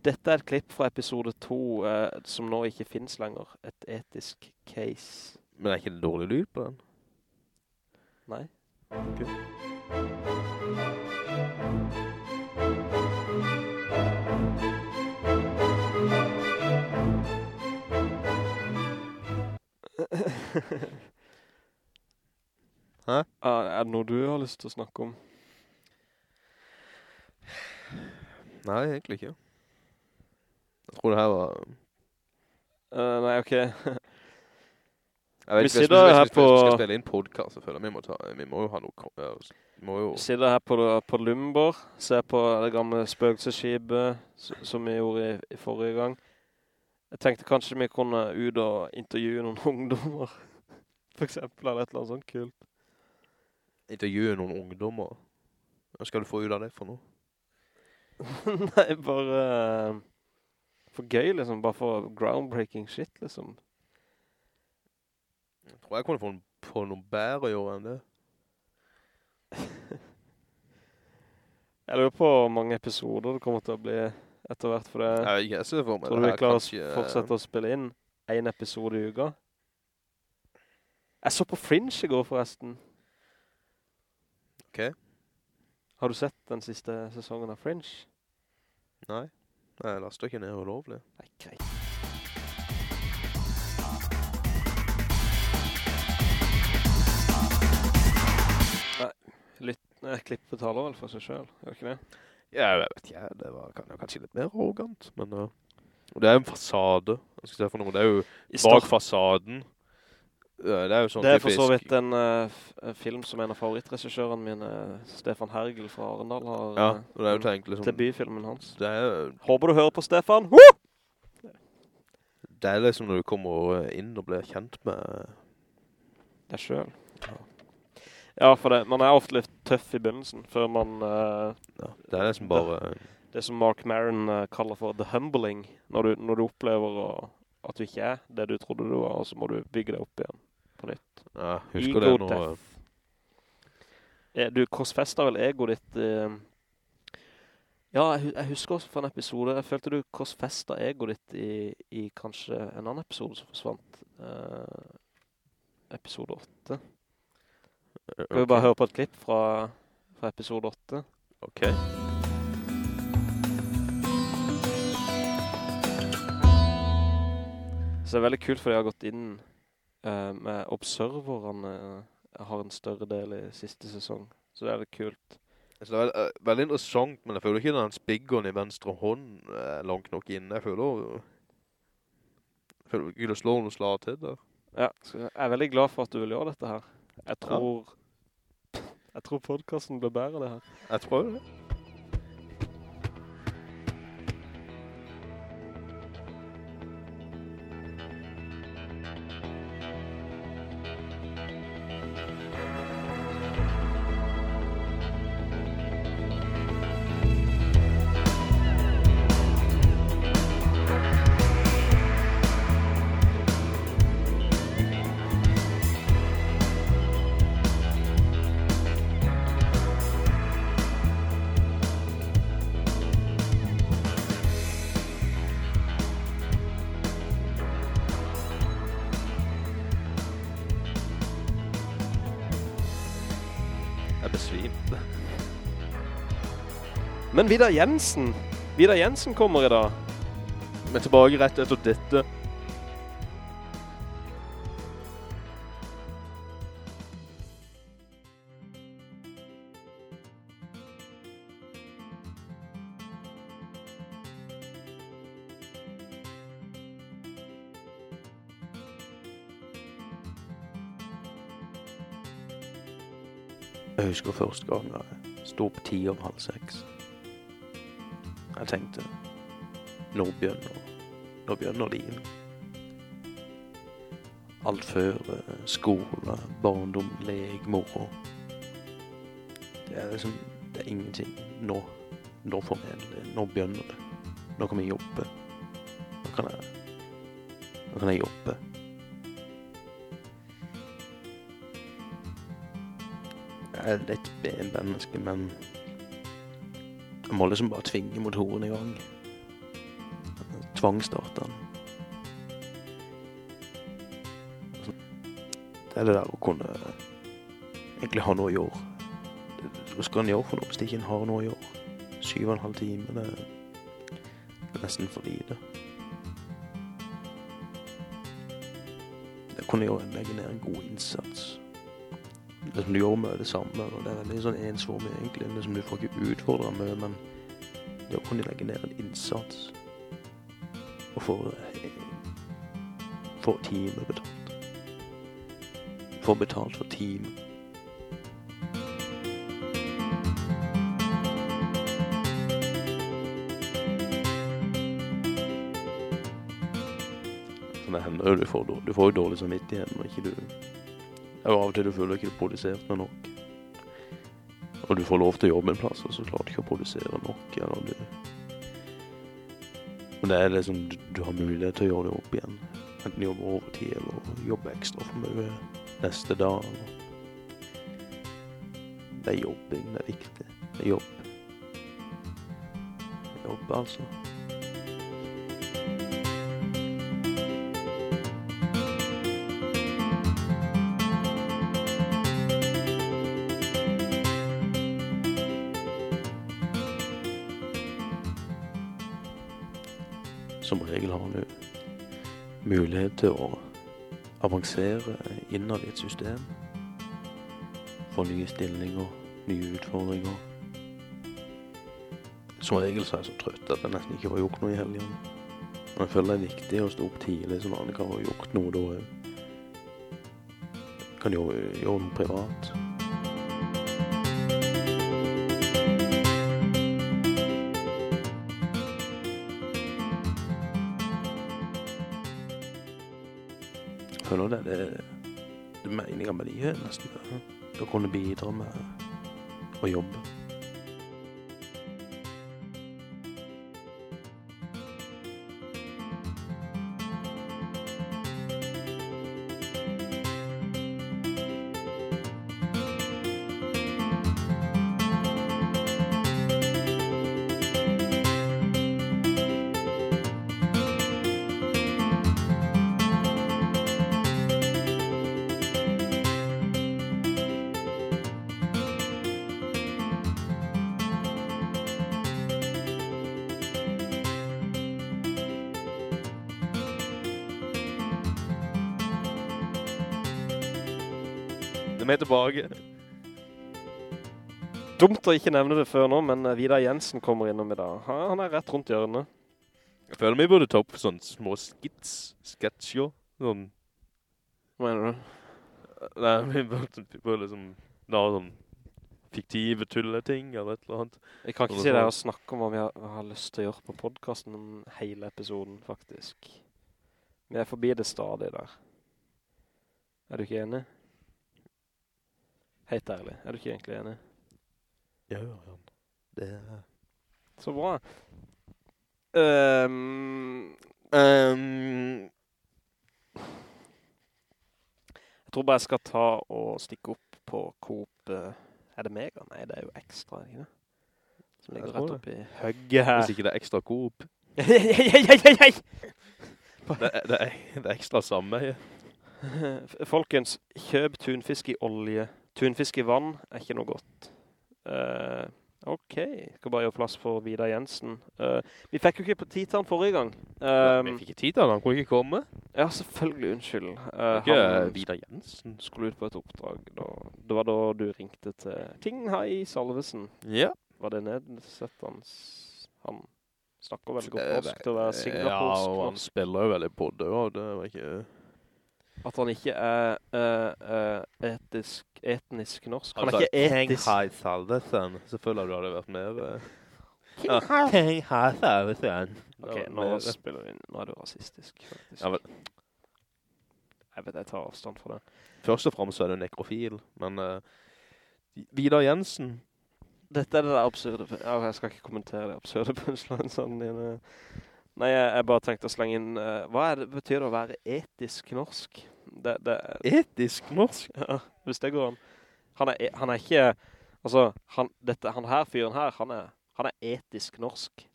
Speaker 1: Dette er et klipp fra episode 2 uh, som nå ikke finnes lenger. Et etisk case.
Speaker 2: Men er ikke det dårlig lyd på den?
Speaker 1: Nei.
Speaker 2: Hæ?
Speaker 1: Ah, er det noe du har lyst til å snakke om?
Speaker 2: Nei, egentlig ikke. Jeg tror det her var...
Speaker 1: Uh, nei, ok. Vi sitter her
Speaker 2: vi skal- spille inn podcast, selvfølgelig. Vi må, ta, vi må jo ha noe... Vi jo...
Speaker 1: Sitter her på, på Lumber, ser på det gamle spøkelseskibet som vi gjorde i, i forrige gang. Jeg tenkte kanskje vi kunne ut og intervjue noen ungdommer, for eksempel, eller et eller annet sånt kult.
Speaker 2: Intervjue noen ungdommer. Hva skal du få ut av det for noe?
Speaker 1: Nei, bare uh, for gøy, liksom. Bare for groundbreaking shit, liksom.
Speaker 2: Jeg tror jeg kunne få, få noen bære å gjøre enn det.
Speaker 1: Jeg lurer på hvor mange episoder det kommer til å bli etter hvert for det.
Speaker 2: Jeg, jeg ser for meg
Speaker 1: Tror du vi klarer å fortsette å spille inn en episode i uka? Jeg så på Fringe i går forresten.
Speaker 2: Ok.
Speaker 1: Har du sett den siste sesongen av Fringe?
Speaker 2: Nei. Nei, laster ikke ned ulovlig.
Speaker 1: Nei, greit. Nei, litt nei, klippet taler vel for seg selv, gjør ikke det?
Speaker 2: Ja, jeg vet ikke, det var kan- kanskje litt mer arrogant, men... Uh, og det er en fasade. Jeg skal si for noe, det er jo bak fasaden. Det er jo sånn
Speaker 1: det er for så vidt en uh, film som en av favorittregissørene mine, Stefan Hergel fra Arendal, har
Speaker 2: Ja,
Speaker 1: eh,
Speaker 2: det er jo tenkt liksom...
Speaker 1: debutfilmen hans.
Speaker 2: Det er,
Speaker 1: Håper du hører på Stefan. Woo!
Speaker 2: det er liksom når du kommer inn og blir kjent med...
Speaker 1: Deg selv. Ja, for det, man er ofte litt tøff i begynnelsen, før man, Uh,
Speaker 2: Ja, det er liksom bare...
Speaker 1: det som Mark Maron uh, kaller for the humbling, når du, når du opplever at du ikke er det du trodde du var, og så må du bygge det opp igjen på nytt.
Speaker 2: Ja, husker
Speaker 1: Ego
Speaker 2: det nå...
Speaker 1: death. Eh, Du korsfester vel ego ditt eh, Ja, jeg, jeg husker også fra en episode Jeg følte du korsfester ego ditt i, i kanskje en annen episode som forsvant eh, Episode 8 Skal vi bare høre på et klipp fra, fra episode 8
Speaker 2: Ok.
Speaker 1: Så det er veldig kult for de har gått inn eh, med observerne eh, har en større del i siste sesong Så det er litt kult
Speaker 2: Så det er uh, veldig interessant, men jeg føler ikke den spiggeren i venstre hånd er langt nok inn. Jeg føler... Jeg føler ikke det slår noe slag til der.
Speaker 1: Ja, jeg er veldig glad for at du vil gjøre dette her. Jeg tror, jeg tror podcasten blir bedre det her.
Speaker 2: Jeg tror det.
Speaker 1: Men Vidar Jensen, Vidar Jensen kommer i dag.
Speaker 2: Men tilbake rett etter dette. Jeg husker første gang jeg sto opp ti om halv seks. Jeg tenkte, nå begynner, nå begynner livet. Alt før eh, skole, barndom, lek, moro. Det er liksom, det er ingenting. Nå, nå får vi, nå begynner det. Nå kan vi jobbe. Nå kan jeg, nå kan jeg jobbe. Jeg er litt B-menneske, men må liksom bare tvinge motoren i gang. Tvangstarte den. Det er det der å kunne egentlig ha noe å gjøre. Det- Hva skal en gjøre for noe hvis ikke en har noe å gjøre? Syv og en halv time, det er nesten for lite. Det kunne jo legge ned en god innsats. Det som du gjør med det samme, og det er veldig sånn ensformig egentlig. Det som du får ikke utfordra mye, men det å kunne legge ned en innsats og få, få time betalt. Få betalt for time. Så det hender du får, du får jo dårlig samvittighet når ikke du det er av og til du føler ikke du produserte nok. Og du får lov til å jobbe en plass, og så klarer du ikke å produsere nok. Du... Men det er liksom, du, du har mulighet til å gjøre det opp igjen. Enten jobbe overtid, eller jobbe ekstra for mye neste dag. Det er jobbing, det er viktig. Det er jobb. Jobb, altså. Som regel har du mulighet til å avansere innad i et system. Få nye stillinger, nye utfordringer. Som regel så er jeg så trøtt at jeg nesten ikke får gjort noe i helgen. Men jeg føler det er viktig å stå opp tidlig, sånn at jeg kan få gjort noe da òg. Kan gjøre, gjøre noe privat. Livet nesten. Å kunne bidra med å jobbe.
Speaker 1: Å ikke nevne det før nå, men eh, Vidar Jensen kommer innom i dag. Han er rett rundt hjørnet.
Speaker 2: Jeg føler vi burde ta opp sånne små skits, sketsjer. Sånn,
Speaker 1: Hva mener du?
Speaker 2: nei, vi burde, vi burde liksom lage sånn fiktive tulleting eller et eller annet.
Speaker 1: Jeg kan ikke si det
Speaker 2: sånn.
Speaker 1: å snakke om hva vi har, har lyst til å gjøre på podcasten om hele episoden, faktisk. Vi er forbi det stadig der. Er du ikke enig? Helt ærlig, er du ikke egentlig enig?
Speaker 2: Ja, ja, ja. Det er...
Speaker 1: Så bra. Um,
Speaker 2: Um,
Speaker 1: jeg tror bare jeg skal ta og stikke opp på Coop. eh, Er det Mega? Nei, det er jo ekstra, ikke det? Som ligger rett oppi høgget her.
Speaker 2: hvis ikke det er ekstra Coop.
Speaker 1: Hei, hei, hei, hei, hei, hei!
Speaker 2: Det er, det er, det er ekstra sameie.
Speaker 1: Folkens, kjøp tunfisk i olje. Tunfisk i vann er ikke noe godt. Eh, ok, skal bare gjøre plass for Vidar Jensen. Uh, vi fikk jo ikke på tid til han forrige gang.
Speaker 2: vi
Speaker 1: Um,
Speaker 2: fikk ikke tid til han, han kunne ikke komme.
Speaker 1: ja, selvfølgelig, unnskyld. Uh,
Speaker 2: Ikke
Speaker 1: han
Speaker 2: Vidar Jensen.
Speaker 1: skulle ut på et oppdrag. Da. Det var da du ringte til Tinghai Salvesen.
Speaker 2: Ja.
Speaker 1: Var det nedsettende? Han snakker veldig godt
Speaker 2: Eh,
Speaker 1: norsk til å være
Speaker 2: Ja, og han spiller jo veldig på det, og det var ikke...
Speaker 1: At han ikke er uh, uh, etisk, etnisk norsk. Han er
Speaker 2: Altså,
Speaker 1: ikke etisk.
Speaker 2: Hei, Salvesen. Selvfølgelig du hadde vært med eh, Ja. Er det sånn.
Speaker 1: Ok, nå spiller vi inn. Nå er du rasistisk, faktisk.
Speaker 2: Ja, vel.
Speaker 1: Jeg vet, jeg tar avstand fra det.
Speaker 2: Først og fremst er du nekrofil, men uh, Vidar Jensen,
Speaker 1: Dette er det absurde... Ja, jeg skal ikke kommentere det absurde punchlinesene dine. Nei, jeg, jeg bare tenkte å slenge inn... uh, hva er det betyr det å være etisk norsk? Det, det,
Speaker 2: etisk norsk.
Speaker 1: ja, hvis det går an. Han er, e- han er ikke... Altså, han, dette, han her fyren her, han er, han er etisk norsk.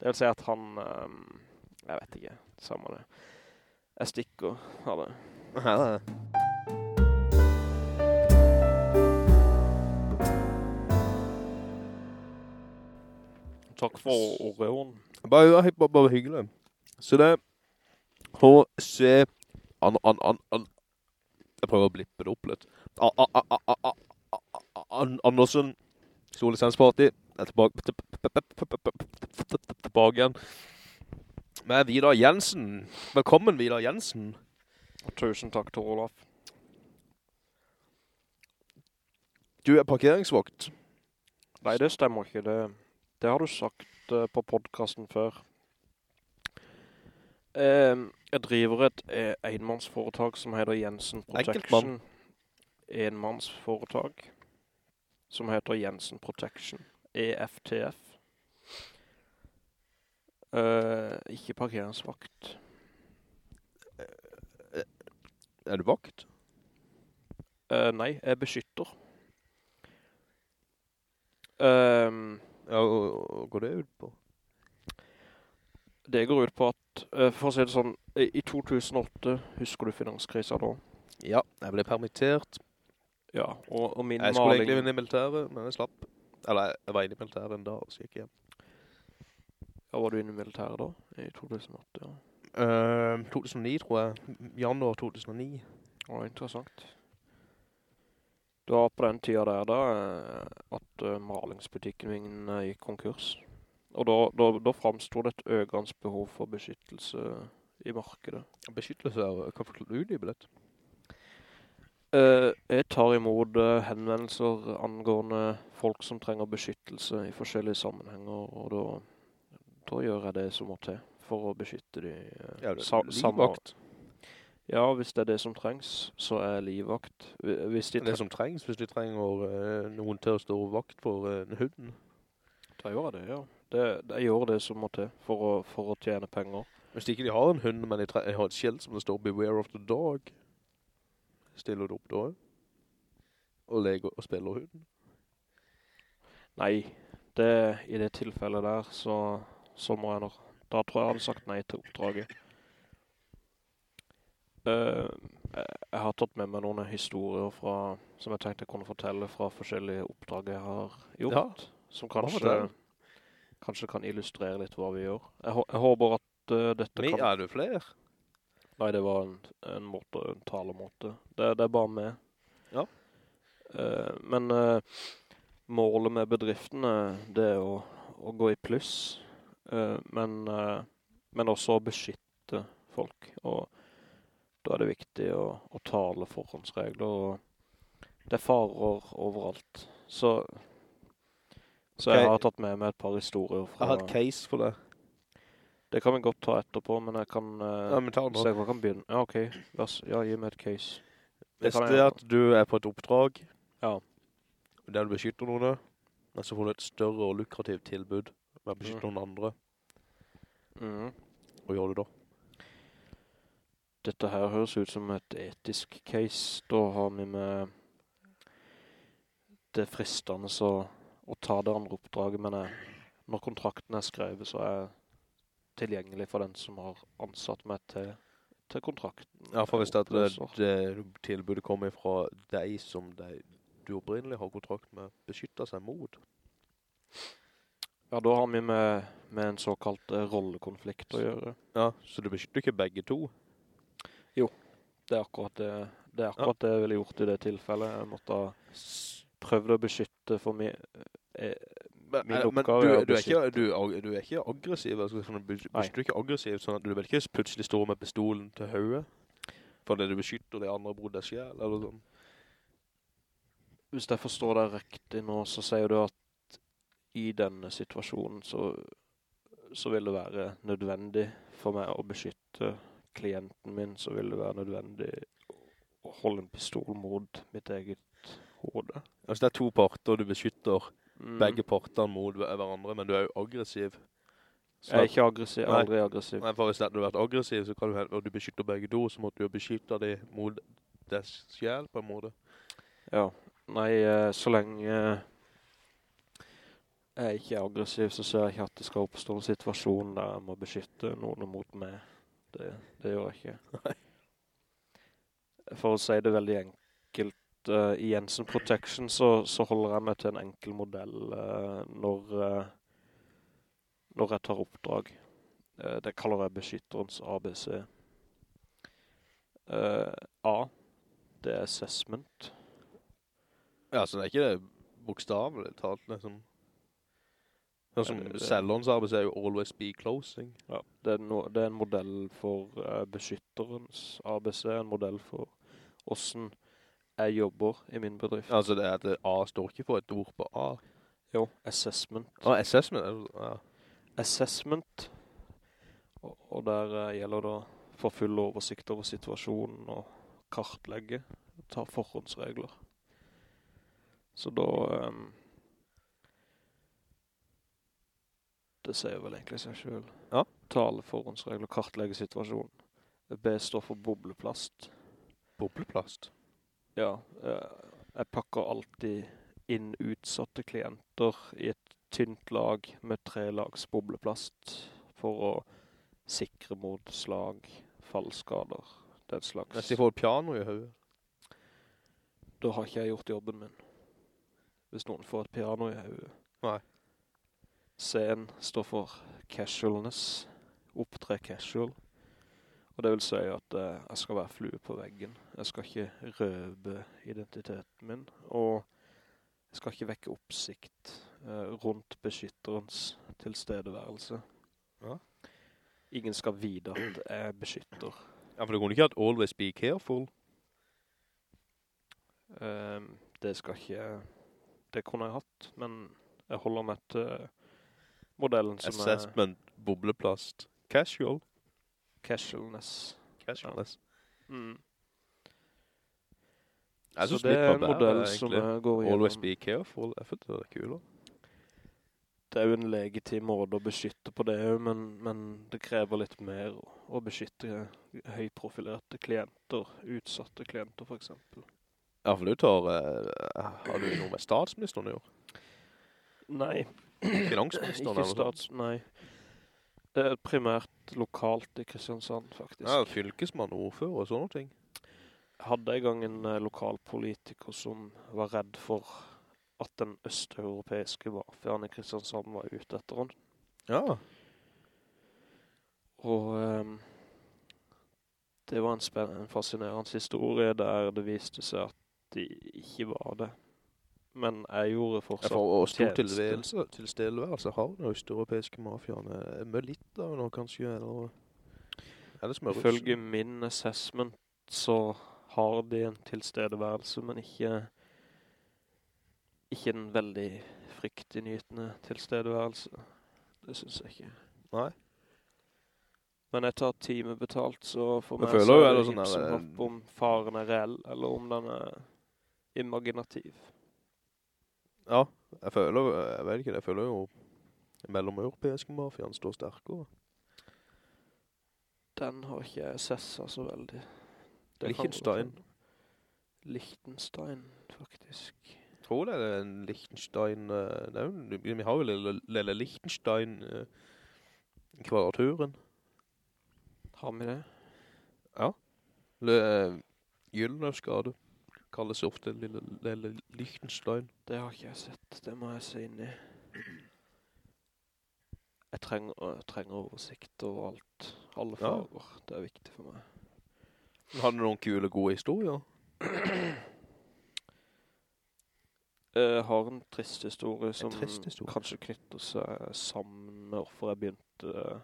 Speaker 1: Det vil si at han... um, jeg vet ikke, samme det. Jeg stikker, ha det.
Speaker 2: Her er det.
Speaker 1: Takk for Orion.
Speaker 2: Bare, bare, bare, bare hyggelig. Så det H.C. An, an, an, an, jeg prøver å blippe det opp litt. A, a, a, a, a, a, a, An, Andersen, Solesensparty, er tilbake, tilbake igjen. Med Vidar Jensen. Velkommen, Vidar Jensen.
Speaker 1: Tusen takk, Tor Olaf.
Speaker 2: Du er parkeringsvakt.
Speaker 1: Nei, det stemmer ikke. Det, det har du sagt eh, på podcasten før. Eh, jeg driver et eh, enmannsforetak som heter Jensen Protection. Enmannsforetak som heter Jensen Protection. EFTF. Eh, ikke parkeringsvakt.
Speaker 2: Er du vakt?
Speaker 1: Nei, jeg beskytter. Ehm...
Speaker 2: Ja, og, går det ut på?
Speaker 1: Det går ut på at, eh, for å si det sånn, i i 2008, husker du finanskrisen da?
Speaker 2: Ja, jeg ble permittert.
Speaker 1: Ja, og, og min
Speaker 2: Jeg skulle
Speaker 1: maling...
Speaker 2: egentlig inn i militæret, men jeg slapp. Eller, jeg var inne i militæret en dag, og så gikk jeg hjem.
Speaker 1: Ja, var du inne i militæret da? I 2008, ja.
Speaker 2: Uh, 2009, tror jeg. Januar 2009.
Speaker 1: Å, interessant. Det var på den tida der da, eh, at eh, malingsbutikken min eh, gikk konkurs. Og da, da, da fremstod det et øgans behov for beskyttelse i markedet.
Speaker 2: Beskyttelse er, kan du utdype i
Speaker 1: Eh, jeg tar imot henvendelser angående folk som trenger beskyttelse i forskjellige sammenhenger, og da, da gjør jeg det som må til for å beskytte de
Speaker 2: Ja, det livvakt.
Speaker 1: Ja, hvis det er det som trengs, så er livvakt. Hvis de
Speaker 2: Det som trengs, hvis de trenger uh, noen til å stå vakt for uh, hunden.
Speaker 1: Da gjør jeg det, ja. Det, det, jeg gjør det som må til for å, for å tjene penger.
Speaker 2: Hvis ikke de har en hund, men de de har et skilt som det står 'Beware of the dog', stiller du opp da? Og leger og spiller hunden.
Speaker 1: Nei, det, i det tilfellet der, så, så må jeg nok... Da tror jeg jeg hadde sagt nei til oppdraget. Eh, jeg- har tatt med meg noen historier fra, som jeg tenkte jeg kunne fortelle fra forskjellige oppdrag jeg har gjort.
Speaker 2: Ja,
Speaker 1: som kanskje, kanskje kan illustrere litt hva vi gjør. Jeg, jeg håper at uh, dette
Speaker 2: Men
Speaker 1: kan...
Speaker 2: er du flere?
Speaker 1: Nei, det var en, en måte, en talemåte. Det, det er bare med.
Speaker 2: Ja.
Speaker 1: Uh, men målet med bedriftene, det er å, å gå i pluss. Men, men også å beskytte folk. Og da er det viktig å, å tale forhåndsregler. Og det er farer overalt. Så, så jeg har tatt med meg et par historier
Speaker 2: Jeg har et case for det.
Speaker 1: Det kan vi godt ta etterpå, men jeg kan eh,
Speaker 2: Ja, men ta
Speaker 1: se jeg kan begynne. Ja, ok. Vær Ja, gi meg et case.
Speaker 2: Hvis det er
Speaker 1: gjøre.
Speaker 2: at du er på et oppdrag,
Speaker 1: Ja.
Speaker 2: der du beskytter noen, men så får du et større og lukrativt tilbud med å beskytte
Speaker 1: Mm.
Speaker 2: noen andre,
Speaker 1: mm.
Speaker 2: hva gjør du da?
Speaker 1: Dette her høres ut som et etisk case. Da har vi med det fristende så å ta det andre oppdraget, men jeg, når kontrakten er skrevet, så er jeg tilgjengelig for den som har ansatt meg til, til kontrakten.
Speaker 2: Ja, for hvis det, det, tilbudet kommer fra deg som de, du opprinnelig har kontrakt med, beskytter seg mot.
Speaker 1: Ja, da har vi med, med en såkalt eh, rollekonflikt å gjøre.
Speaker 2: Ja, så du beskytter ikke begge to.
Speaker 1: Det er akkurat det, det, er akkurat det jeg ville gjort i det tilfellet. Jeg måtte ha prøvd å beskytte for min, Eh, Min
Speaker 2: eh, men
Speaker 1: oppgave
Speaker 2: du,
Speaker 1: er
Speaker 2: du, er ikke, du, du er ikke aggressiv, altså, sånn, du bes- beskytter ikke aggressiv, sånn at du vil ikke plutselig stå med pistolen til høyet, fordi du beskytter de andre deg selv, eller sånn.
Speaker 1: Hvis jeg forstår deg riktig nå, så sier du at i denne situasjonen så, så vil det være nødvendig for meg å beskytte klienten min, så vil det være nødvendig å holde en pistol mot mitt eget hode.
Speaker 2: Altså det er to parter, du beskytter
Speaker 1: Mm.
Speaker 2: begge partene mot hverandre, men du er jo aggressiv. Så
Speaker 1: Jeg er ikke aggressiv,
Speaker 2: Nei.
Speaker 1: aldri aggressiv.
Speaker 2: Nei, for hvis du hadde vært aggressiv, så kan du, og du beskytter begge to, så måtte du jo beskytte dem mot dess sjel på en måte.
Speaker 1: Ja, nei, eh, så lenge jeg ikke er aggressiv, så ser jeg ikke at det skal oppstå en situasjon der jeg må beskytte noen mot meg. Det, det gjør jeg ikke. For å si det veldig enkelt, uh, i Jensen Protection så, så holder jeg meg til en enkel modell uh, når, uh, når jeg tar oppdrag. Det kaller jeg beskytterens ABC. A, det er assessment.
Speaker 2: Ja, så det er ikke det bokstavlig talt, liksom. Sånn som
Speaker 1: det-
Speaker 2: selgerens arbeid er jo always be closing.
Speaker 1: Ja, det er, no, det er en modell for uh, beskytterens ABC, en modell for hvordan jeg jobber i min bedrift.
Speaker 2: Altså det er at A står ikke for et ord på A.
Speaker 1: Jo, assessment.
Speaker 2: Ah, assessment, ja.
Speaker 1: Assessment, og, og der uh, gjelder det å få full oversikt over situasjonen og kartlegge, ta forhåndsregler. Så da... ehm, det sier vel egentlig seg selv.
Speaker 2: Ja.
Speaker 1: Tale forhåndsregler, kartlegge situasjonen. B står for bobleplast.
Speaker 2: Bobleplast.
Speaker 1: Ja, eh, jeg pakker alltid inn utsatte klienter i et tynt lag med tre lags bobleplast for å sikre mot slag, fallskader, den slags.
Speaker 2: Hvis de får piano i høyet?
Speaker 1: Da har ikke jeg gjort jobben min. Hvis noen får et piano i høyet.
Speaker 2: Nei.
Speaker 1: C-en står for casualness, opptre casual. Og det vil si at eh, jeg skal være flue på veggen. Jeg skal ikke røbe identiteten min, og jeg skal ikke vekke oppsikt eh, rundt beskytterens tilstedeværelse.
Speaker 2: Ja.
Speaker 1: Ingen skal vite at jeg beskytter.
Speaker 2: Ja, for det kunne ikke hatt always be careful.
Speaker 1: Um, det skal ikke... Det kunne jeg hatt, men jeg holder meg til modellen som er
Speaker 2: Assessment, bobleplast, casual.
Speaker 1: casualness.
Speaker 2: Casualness.
Speaker 1: Mm.
Speaker 2: Jeg
Speaker 1: Så det er en modell som går gjennom Always
Speaker 2: be careful. Jeg følte det var kulere.
Speaker 1: Det er jo en legitim måte å beskytte på det, men, men det krever litt mer å, å beskytte høyprofilerte klienter, utsatte klienter for eksempel.
Speaker 2: Ja, for du tar... eh, har du noe med statsministeren å gjøre?
Speaker 1: Nei,
Speaker 2: Finansministeren
Speaker 1: ikke
Speaker 2: eller
Speaker 1: stats... Nei. Det er primært lokalt i Kristiansand, faktisk.
Speaker 2: Ja, fylkesmann, ordfører og sånne ting.
Speaker 1: hadde jeg gang en eh, lokalpolitiker som var redd for at den østeuropeiske mafiaen i Kristiansand var ute etter han.
Speaker 2: Ja.
Speaker 1: Og ehm, det var en, en fascinerende historie der det viste seg at de ikke var det. Men jeg gjorde
Speaker 2: Ja,
Speaker 1: fortsatt
Speaker 2: for å stå til
Speaker 1: tjeneste.
Speaker 2: tilstedeværelse har den østeuropeiske mafiaen eh, med litt av nå kanskje, eller... eller er
Speaker 1: Ifølge min assessment så har de en tilstedeværelse, men ikke, ikke en veldig fryktinngytende tilstedeværelse. Det synes jeg ikke.
Speaker 2: Nei.
Speaker 1: Men jeg tar timebetalt, så for
Speaker 2: Jeg
Speaker 1: meg
Speaker 2: føler
Speaker 1: så er
Speaker 2: det
Speaker 1: det
Speaker 2: sånn
Speaker 1: hopp om faren er reell, eller om den er imaginativ.
Speaker 2: Ja, jeg føler, jeg vet ikke, jeg føler jo mellomeuropeiske mafiaen står sterkere.
Speaker 1: Den har ikke jeg sessa så veldig. Det Lichtenstein,
Speaker 2: Liechtenstein.
Speaker 1: Liechtenstein, faktisk.
Speaker 2: Jeg tror det er en Liechtenstein, eh, det er jo, vi har jo lille, lille Liechtenstein eh, kvadraturen.
Speaker 1: Har vi det?
Speaker 2: Ja. Gyllene Gyllenøvskade kalles ofte lille, lille Liechtenstein.
Speaker 1: Det har ikke jeg sett. Det må jeg se inn i. Jeg trenger, jeg trenger oversikt over alt. Alle
Speaker 2: Ja.
Speaker 1: Det er viktig for meg.
Speaker 2: Har du noen kule, gode historier?
Speaker 1: Jeg har en trist historie som
Speaker 2: trist historie?
Speaker 1: kanskje knytter seg sammen med hvorfor jeg begynte eh,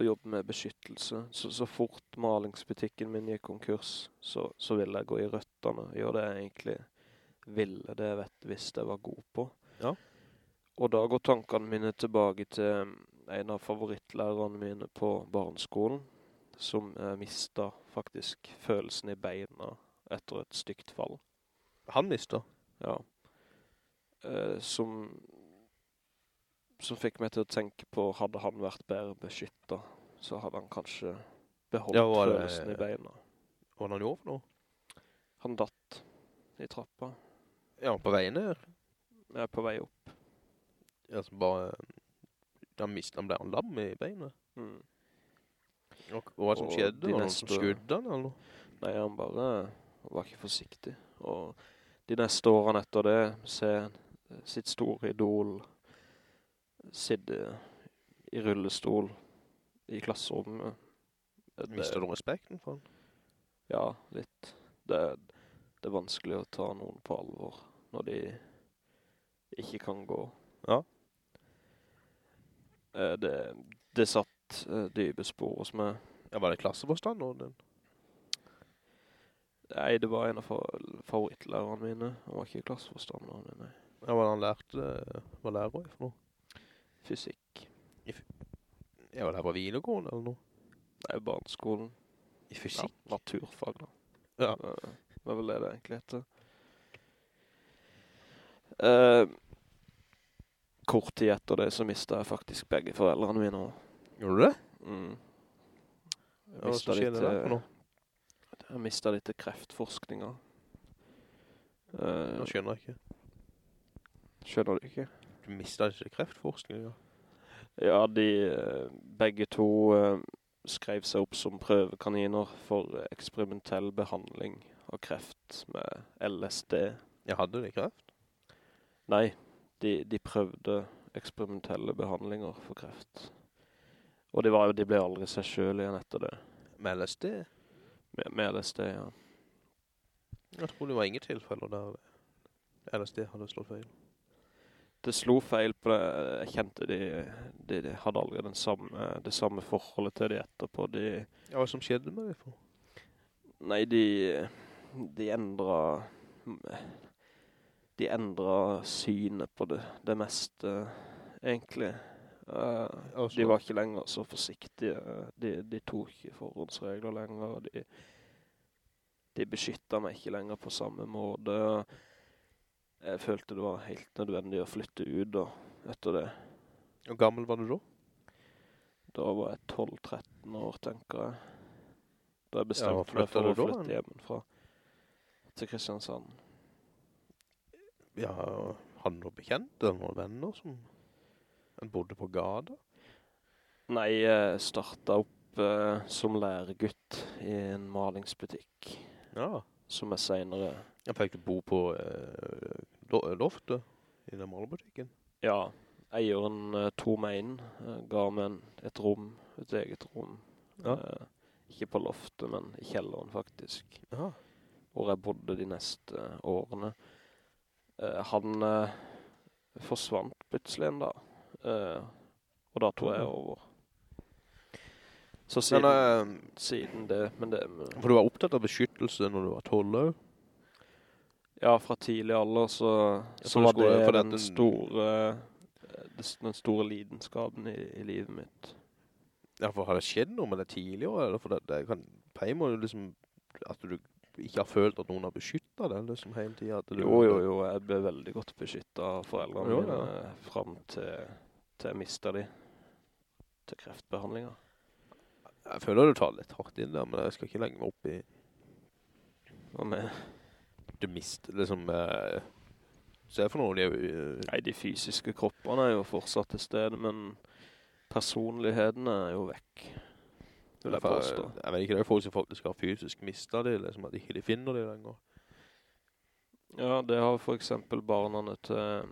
Speaker 1: å jobbe med beskyttelse. Så, så fort malingsbutikken min gikk konkurs, så, så ville jeg gå i røttene. gjør det jeg egentlig ville, det jeg vet, visste jeg var god på.
Speaker 2: Ja.
Speaker 1: Og da går tankene mine tilbake til en av favorittlærerne mine på barneskolen, som eh, mistet faktisk følelsen i beina etter et stygt fall.
Speaker 2: Han mistet?
Speaker 1: Ja. Eh, som, som fikk meg til å tenke på, hadde han vært bedre beskyttet, så hadde han kanskje beholdt
Speaker 2: Ja, det-
Speaker 1: følelsen i beina.
Speaker 2: Hva han gjort for noe?
Speaker 1: Han datt i trappa.
Speaker 2: Ja, på vei ned.
Speaker 1: Er på vei opp.
Speaker 2: Ja, som bare... Han mistet, han ble han lam i beinet.
Speaker 1: Mm.
Speaker 2: Og, og hva som
Speaker 1: Og
Speaker 2: skjedde? Var neste... noen skudde han, eller noe?
Speaker 1: Nei, han bare var ikke forsiktig. Og de neste årene etter det, se sitt store idol sitte i rullestol i klasserommet.
Speaker 2: Mistet du respekten for han?
Speaker 1: Ja, litt. Det, det er vanskelig å ta noen på alvor når de ikke kan gå.
Speaker 2: Ja.
Speaker 1: Eh, Det, det satt eh, dype spor hos meg.
Speaker 2: Ja, var det klasseforstand nå? Den?
Speaker 1: Nei, det var en av favorittlærerne mine. Han var ikke klasseforstanderen min, nei.
Speaker 2: Ja, hva han lærte, hva lærer jeg for noe?
Speaker 1: Fysikk.
Speaker 2: Ja, var det her på videregående eller noe?
Speaker 1: Nei, barneskolen.
Speaker 2: I fysikk?
Speaker 1: Ja, naturfag da.
Speaker 2: Ja.
Speaker 1: Eh, Det er vel det det egentlig heter. Uh, kort tid etter det så mistet jeg faktisk begge foreldrene mine.
Speaker 2: Gjorde du det?
Speaker 1: Mm. Jeg
Speaker 2: hva
Speaker 1: mistet
Speaker 2: som skjedde
Speaker 1: litt, eh,
Speaker 2: noe?
Speaker 1: Jeg mistet litt kreftforskninger. kreftforskninga. Eh,
Speaker 2: Nå skjønner jeg ikke.
Speaker 1: skjønner du ikke?
Speaker 2: Du mistet ikke kreftforskninger. ja.
Speaker 1: Ja, de eh, begge to uh, skrev seg opp som prøvekaniner for eksperimentell behandling av kreft med LSD.
Speaker 2: Ja, hadde de kreft.
Speaker 1: Nei, de, de prøvde eksperimentelle behandlinger for kreft. Og de, var, de ble aldri seg selv igjen etter det.
Speaker 2: Med LSD.
Speaker 1: Med, med LSD, ja.
Speaker 2: Jeg tror det var ingen tilfeller der LSD hadde slått feil.
Speaker 1: Det slo feil på det. Jeg kjente de, de, de hadde aldri den samme, det samme forholdet til de etterpå. De,
Speaker 2: Ja, hva som skjedde med det for?
Speaker 1: Nei, de, de endra De endra synet på det, det meste, egentlig.
Speaker 2: Uh,
Speaker 1: de var ikke lenger så forsiktige. De, de tok ikke forhåndsregler lenger. De, de beskytta meg ikke lenger på samme måte. Jeg følte det var helt nødvendig å flytte ut da, etter det.
Speaker 2: Hvor gammel var du da?
Speaker 1: Da var jeg 12-13 år, tenker jeg. Da jeg bestemte
Speaker 2: ja,
Speaker 1: meg for å flytte hjemmefra til Kristiansand.
Speaker 2: Ja, hadde var noen bekjente noen venner som en bodde på gada?
Speaker 1: Nei, jeg startet opp eh, som læregutt i en malingsbutikk,
Speaker 2: Ja.
Speaker 1: som jeg senere,
Speaker 2: Jeg fikk bo på eh, loftet i den malerbutikken.
Speaker 1: ja, eieren eh, tog meg inn, eh, ga meg et rom, et eget rom.
Speaker 2: Ja.
Speaker 1: Eh, ikke på loftet, men i kjelleren faktisk.
Speaker 2: Ja.
Speaker 1: Hvor jeg bodde de neste årene. Eh, han eh, forsvant plutselig en dag, eh, og da tog jeg over. Så siden,
Speaker 2: Men, eh,
Speaker 1: siden det, men det,
Speaker 2: for du var opptatt av beskyttelse når du var 12 år.
Speaker 1: ja, fra tidlig alder så,
Speaker 2: Jeg
Speaker 1: så var
Speaker 2: skulle-
Speaker 1: det den,
Speaker 2: den
Speaker 1: store, eh, den store lidenskapen i, i livet mitt.
Speaker 2: Ja, for har det skjedd noe med det tidligere? Eller for det, det kan, Pei jo liksom, at du ikke har følt at noen har beskyttet deg, liksom hele tiden. Du,
Speaker 1: Jo, jo, jo, jeg ble veldig godt beskyttet av foreldrene
Speaker 2: Jo,
Speaker 1: mine
Speaker 2: ja.
Speaker 1: frem til, til jeg mistet de til kreftbehandlinger.
Speaker 2: Jeg føler du tar litt hardt inn der, men jeg skal ikke legge meg opp i
Speaker 1: Hva med,
Speaker 2: Du mister liksom, eh, se for noe, de er jo,
Speaker 1: Nei, de fysiske kroppene er jo fortsatt til stede, men personligheten er jo vekk. Vil jeg påstå.
Speaker 2: Jeg vet ikke, det er folk som faktisk har fysisk mistet det, liksom, at ikke de finner det lenger.
Speaker 1: Ja, det har for eksempel barnene til,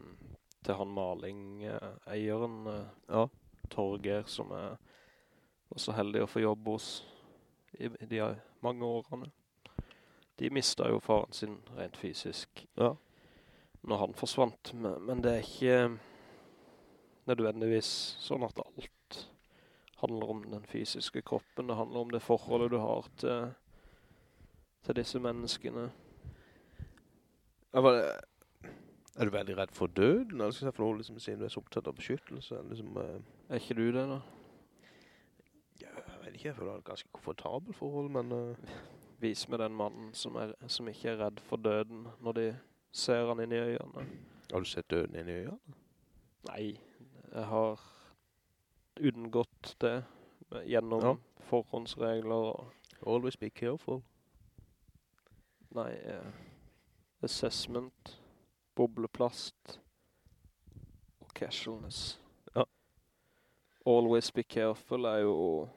Speaker 1: til han maling-eieren, eh,
Speaker 2: Ja.
Speaker 1: Torger, som er også heldig å få jobb hos i, i de mange årene. De mistet jo faren sin rent fysisk
Speaker 2: Ja.
Speaker 1: når han forsvant, men, men det er ikke nødvendigvis sånn at alt handler om den fysiske kroppen. Det handler om det forholdet du har til, til disse menneskene.
Speaker 2: Var, Er du veldig redd for døden? Eller skal jeg få liksom, siden du er så opptatt av beskyttelse? Liksom, uh...
Speaker 1: Er ikke du det da?
Speaker 2: ja, jeg vet ikke, jeg føler det er et ganske komfortabelt forhold, men... Uh...
Speaker 1: Vis meg den mannen som, er, som ikke er redd for døden når de ser han inn i øynene.
Speaker 2: har du sett døden inn i øynene?
Speaker 1: Nei, jeg har unngått det gjennom
Speaker 2: Ja.
Speaker 1: forhåndsregler og
Speaker 2: Always be careful.
Speaker 1: Nei, uh, assessment, bobleplast og casualness.
Speaker 2: Ja.
Speaker 1: Always be careful er jo,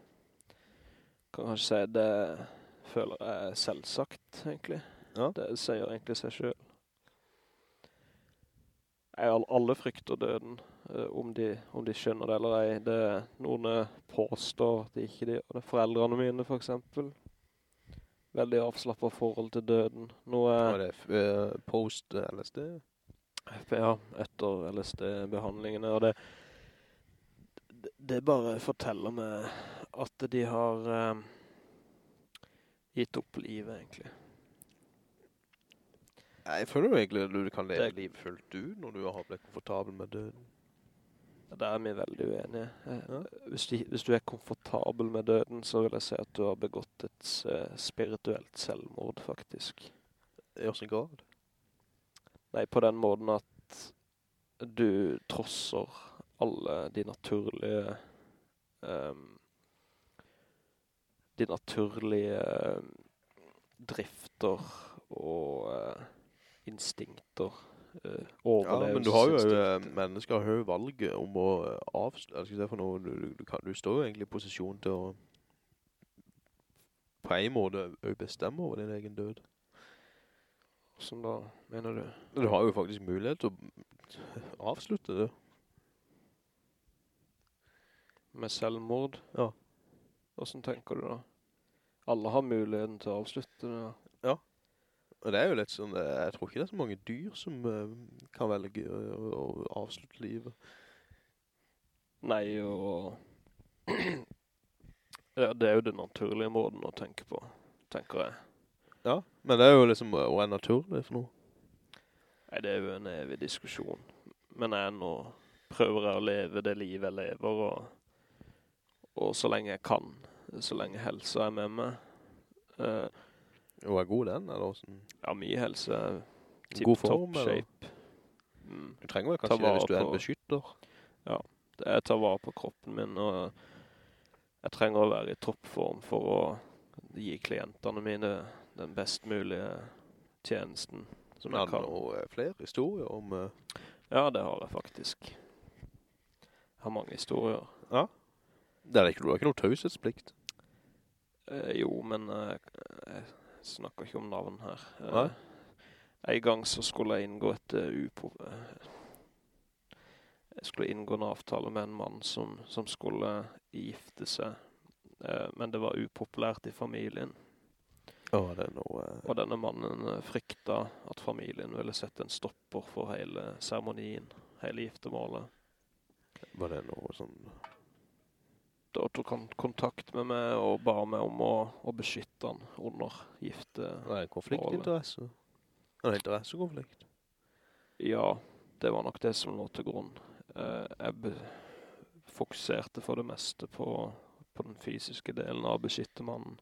Speaker 1: kan kanskje si, det føler jeg selvsagt, egentlig.
Speaker 2: Ja.
Speaker 1: Det sier egentlig seg selv. Alle frykter døden, eh, om de, om de skjønner det eller ei. Det noen eh, påstår at de ikke gjør det. Foreldrene mine, for eksempel. Veldig avslappet forhold til døden. Noe
Speaker 2: Var det eh, post-LSD?
Speaker 1: ja, etter LSD-behandlingene, og det, det, det bare forteller meg at de har um, gitt opp livet, egentlig.
Speaker 2: Jeg føler jo egentlig at du kan leve
Speaker 1: Det-
Speaker 2: livet fullt ut når du har blitt komfortabel med døden.
Speaker 1: Der er vi veldig uenige. Eh,
Speaker 2: Ja.
Speaker 1: Hvis, du, hvis du er komfortabel med døden, så vil jeg si at du har begått et uh, spirituelt selvmord, faktisk.
Speaker 2: I hvilken grad?
Speaker 1: Nei, på den måten at du trosser alle de naturlige um, de naturlige ehm, drifter og eh, instinkter uh,
Speaker 2: Ja, men du har jo, eh, mennesker har jo valget om å eh, avslutte, jeg skal si for noe, du, du, du, kan, du står jo egentlig i posisjon til å på en måte bestemme over din egen død.
Speaker 1: Som da, mener du?
Speaker 2: Du har jo faktisk mulighet til å avslutte det.
Speaker 1: Med selvmord?
Speaker 2: Ja.
Speaker 1: Hvordan tenker du da? Alle har muligheten til å avslutte det. ja.
Speaker 2: Og det er jo litt sånn, eh, jeg tror ikke det er så mange dyr som eh, kan velge å, å avslutte livet.
Speaker 1: Nei, og ja, det er jo den naturlige måten å tenke på, tenker jeg.
Speaker 2: Ja, men det er jo liksom, hva er naturlig for noe?
Speaker 1: Nei, det er jo en evig diskusjon. Men jeg nå prøver jeg å leve det livet jeg lever, og, og så lenge jeg kan, så lenge helsa er med meg. Eh,
Speaker 2: Jo, er god den, eller hvordan?
Speaker 1: ja, mye helse Tip
Speaker 2: God form,
Speaker 1: shape. Mm.
Speaker 2: Du trenger vel kanskje det hvis du er en beskytter.
Speaker 1: Ja, Jeg tar vare på kroppen min, og jeg trenger å være i toppform for å gi klientene mine den best mulige tjenesten som
Speaker 2: Men
Speaker 1: jeg
Speaker 2: har
Speaker 1: kan.
Speaker 2: noe eh, flere historier om... Uh...
Speaker 1: Ja, det har jeg faktisk. Jeg har mange historier. Ja?
Speaker 2: Det er ikke, du har ikke noe tøysetsplikt.
Speaker 1: Eh, jo, men eh, snakker ikke om navn her. Eh,
Speaker 2: Nei.
Speaker 1: En gang så skulle jeg inngå et uh, jeg skulle inngå en avtale med en mann som, som skulle gifte seg. Uh, men det var upopulært i familien.
Speaker 2: Er noe... uh...
Speaker 1: Og denne mannen frykta at familien ville sette en stopper for hele seremonien, hele giftemålet.
Speaker 2: Var det noe sånn...
Speaker 1: Da tok han kontakt med meg og ba meg om å, å beskytte han under gifte.
Speaker 2: Det er en konfliktinteresse? En interessekonflikt?
Speaker 1: Ja, det var nok det som lå til grunn. Eh, jeg fokuserte for det meste på, på den fysiske delen av beskyttemannen.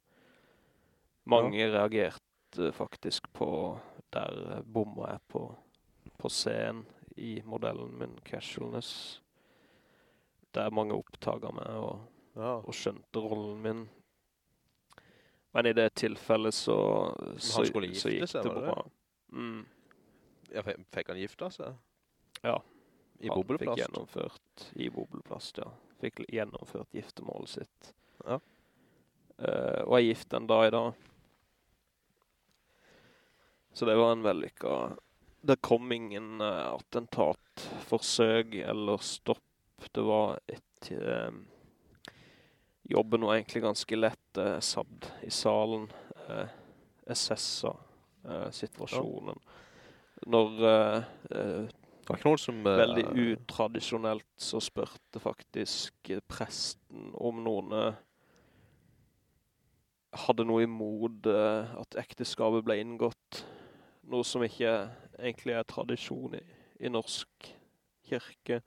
Speaker 1: Mange reagerte faktisk på der bomma jeg på, på scenen i modellen min Casualness. Der mange oppdaget meg og
Speaker 2: Ja.
Speaker 1: og skjønte rollen min. Men i det tilfellet så, så, så gikk
Speaker 2: seg,
Speaker 1: det
Speaker 2: bra. det.
Speaker 1: Mm.
Speaker 2: Ja, fikk han gifte seg?
Speaker 1: Ja.
Speaker 2: I
Speaker 1: Han fikk
Speaker 2: bobleplast?
Speaker 1: gjennomført i bobleplast, ja. Fikk gjennomført giftemålet sitt.
Speaker 2: Ja.
Speaker 1: Uh, og er gift en dag i dag. Så det var en vellykka... Det kom ingen uh, attentatforsøk eller stopp. Det var et... eh, jobben var egentlig ganske lett. eh, satt i salen, uh, assessa eh, situasjonen. Når eh, eh,
Speaker 2: som... eh,
Speaker 1: veldig utradisjonelt så spørte faktisk eh, presten om noen eh, hadde noe imot eh, at ekteskapet ble inngått. Noe som ikke egentlig er tradisjon i, i norsk kirke.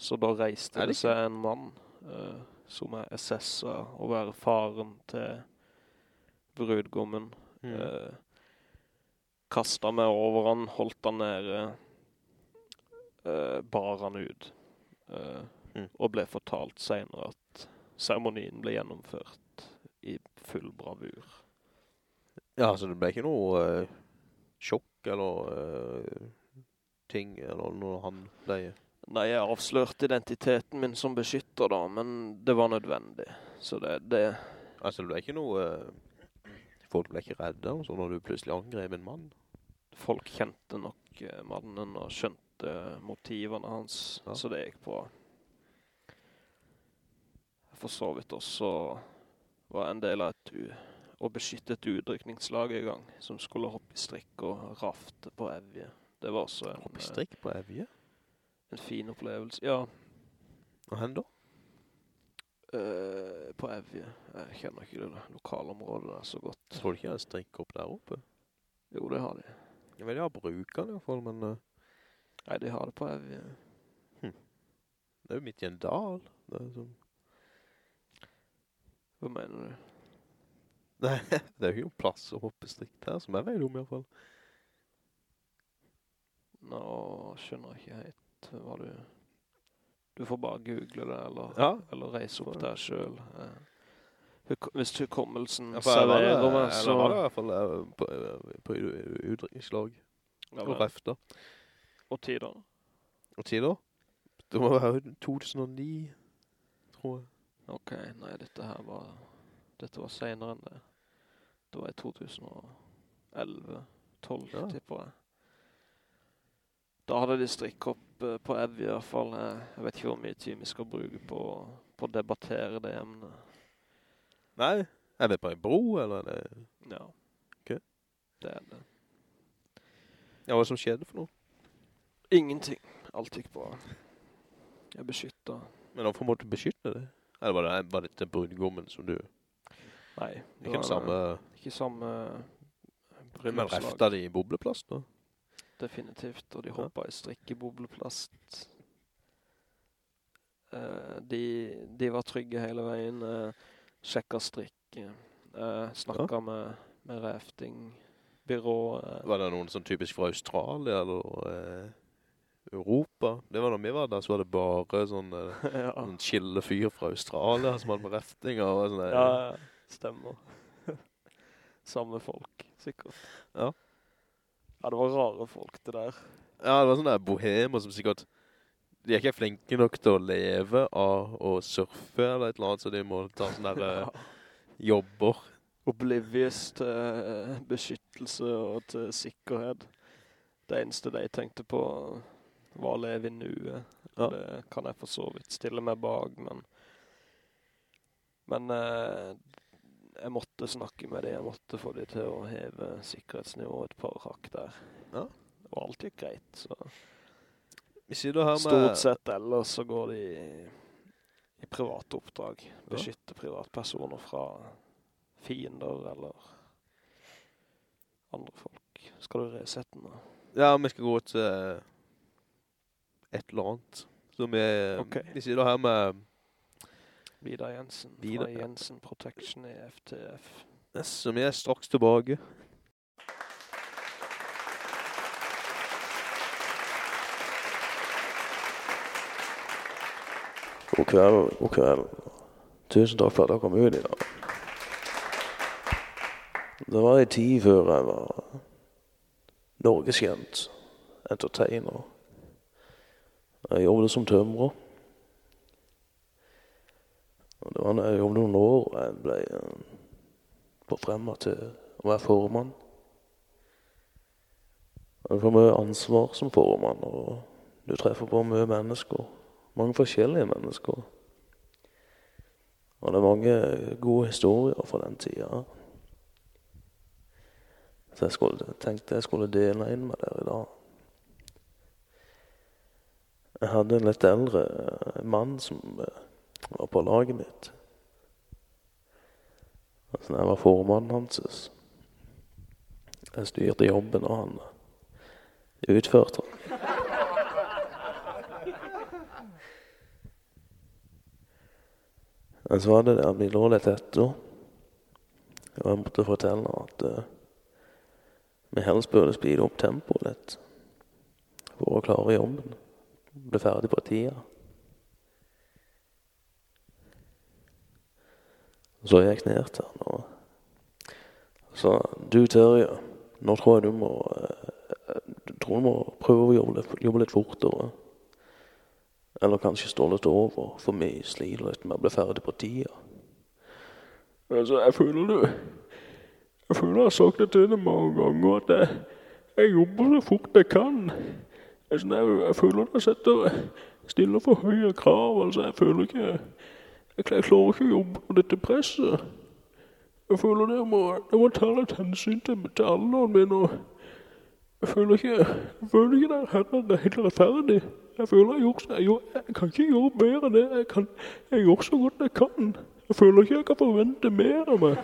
Speaker 1: Så da reiste
Speaker 2: det
Speaker 1: det seg en mann eh, som er SS-a å være faren til brudgommen.
Speaker 2: Mm.
Speaker 1: Eh, kastet meg over han, holdt han nede, eh, bar han ut. Eh,
Speaker 2: Mm.
Speaker 1: Og ble fortalt senere at seremonien ble gjennomført i full bravur.
Speaker 2: Ja, så det ble ikke noe eh, sjokk eller eh, ting, eller når han ble...
Speaker 1: Nei, jeg avslørte identiteten min som beskytter da, men det var nødvendig. Så det, det
Speaker 2: Altså, det ble ikke noe... eh, folk ble ikke redde, og så når du plutselig angrep en mann.
Speaker 1: folk kjente nok eh, mannen og skjønte motivene hans,
Speaker 2: Ja.
Speaker 1: så det gikk bra. For så vidt også var en del av et u å beskytte et udrykningslag i gang, som skulle hoppe i strikk og rafte på Evje. Det var også en,
Speaker 2: Hoppe i strikk på Evje.
Speaker 1: En fin opplevelse. Ja,
Speaker 2: Og hen da?
Speaker 1: Uh, på Evje. Jeg kjenner ikke det lokalområdet der så godt.
Speaker 2: Jeg tror ikke jeg strikker strikk opp der oppe.
Speaker 1: Jo, det har de.
Speaker 2: Jeg vet de har bruker i hvert fall, men Uh...
Speaker 1: Nei, de har det på Evje.
Speaker 2: det er jo midt i en dal. Det er sånn...
Speaker 1: Hva mener du?
Speaker 2: Nei, det er jo ikke plass å hoppe strikk der, som jeg vet om i hvert fall.
Speaker 1: Nå skjønner jeg ikke helt hva du... Du får bare google det, eller,
Speaker 2: Ja.
Speaker 1: eller reise opp der selv. Eh, Hvis hukommelsen
Speaker 2: Ja,
Speaker 1: serverer meg,
Speaker 2: eller
Speaker 1: så...
Speaker 2: var det i hvert fall eh, på, eh, på utdrikningslag
Speaker 1: Ja,
Speaker 2: og refter.
Speaker 1: Og tider.
Speaker 2: Og tider? Det må være 2009, tror jeg.
Speaker 1: Ok, nei, dette her var... Dette var senere enn det. Det var i 2011, 12,
Speaker 2: Ja.
Speaker 1: tipper jeg. Da hadde de strikkhopp opp på Ev i hvert fall. Eh, Jeg vet ikke hvor mye tid vi skal bruke på, på å debattere det emnet.
Speaker 2: Nei, er det på en bro, eller er det...
Speaker 1: Ja.
Speaker 2: Ok.
Speaker 1: Det er det.
Speaker 2: Ja, hva som skjedde for noe?
Speaker 1: Ingenting. Alt gikk bra. Jeg beskyttet.
Speaker 2: Men hvorfor måtte du beskytte det? Eller var det, var det til brudgommen som du...
Speaker 1: Nei.
Speaker 2: Ikke den samme...
Speaker 1: Ikke samme
Speaker 2: Men refta de i bobleplast da?
Speaker 1: Definitivt. Og de
Speaker 2: Ja.
Speaker 1: hoppet i strikk i bobleplast. Eh, de, de var trygge hele veien. Uh, sjekket strikk. Uh, snakket med, med raftingbyrå. Uh.
Speaker 2: Var det noen sånn typisk fra Australia eller uh, Europa? Det var da vi var der, så var det bare sånn, eh,
Speaker 1: ja.
Speaker 2: sånn chille fyr fra Australia som hadde med reftinger og sånn. eh,
Speaker 1: ja, ja, stemmer. Samme folk, sikkert.
Speaker 2: Ja.
Speaker 1: Ja, det var rare folk det der.
Speaker 2: Ja, det var sånne der bohemer som sikkert De er ikke flinke nok til å leve av å surfe eller et eller annet, så de må ta sånne der eh, jobber.
Speaker 1: Oblivious til eh, beskyttelse og til sikkerhet. Det eneste de tenkte på var å leve i nuet.
Speaker 2: Ja.
Speaker 1: Det kan jeg for så vidt stille meg bak, men men eh, jeg måtte snakke med dem. Jeg måtte få dem til å heve sikkerhetsnivået et par hakk der.
Speaker 2: Ja.
Speaker 1: Og alt gikk greit, så
Speaker 2: Vi sitter her med...
Speaker 1: stort sett ellers så går de i, i private oppdrag. Beskytte privatpersoner fra fiender eller andre folk. Skal du resette da?
Speaker 2: Ja, vi skal gå til et eller annet. Så vi,
Speaker 1: okay.
Speaker 2: vi sitter her med...
Speaker 1: Vidar Jensen
Speaker 2: Vidar,
Speaker 1: fra
Speaker 2: ja.
Speaker 1: Jensen Protection i FTF.
Speaker 2: Så vi er straks tilbake.
Speaker 5: God kveld, god kveld. Tusen takk for at dere kom ut i dag. Det var en tid før jeg var norgeskjent entertainer. Jeg jobbet som tømrer. Og det var når jeg noen år jeg ble forfremma forfremmet til å være formann. Og Du får mye ansvar som formann, og du treffer på mye mennesker mange forskjellige mennesker. Og det er mange gode historier fra den tida. Så jeg skulle, tenkte jeg skulle dele inn med dere i dag. Jeg hadde en litt eldre eh, mann som eh, var på laget mitt. Altså, jeg var formannen hans. Jeg styrte jobben, og han eh, utførte den.
Speaker 2: Men så var det det at vi lå litt etter. Og jeg måtte fortelle at uh, vi helst burde speede opp tempoet litt for å klare jobben. Bli ferdig på tida. Så gikk jeg ned til han og sa Du Terje, nå tror jeg du må eh, Du tror du må prøve å jobbe litt, jobbe litt fortere. Eller kanskje stå litt over, for vi sliter litt med å bli ferdig på tida. Altså, jeg føler du Jeg føler jeg har sagt det til deg mange ganger, at jeg, jeg jobber så fort jeg kan. Jeg, jeg føler at jeg setter stiller for høye krav. Altså, jeg føler ikke Jeg, jeg klarer ikke å jobbe under dette presset. Jeg føler det må, jeg må ta litt hensyn til, til alderen min. og jeg føler ikke jeg føler ikke det her er helt rettferdig. Jeg føler jeg, gjør, jeg, jeg kan ikke gjøre mer enn det. Jeg, kan, jeg gjør så godt jeg kan. Jeg føler ikke jeg kan forvente mer av meg.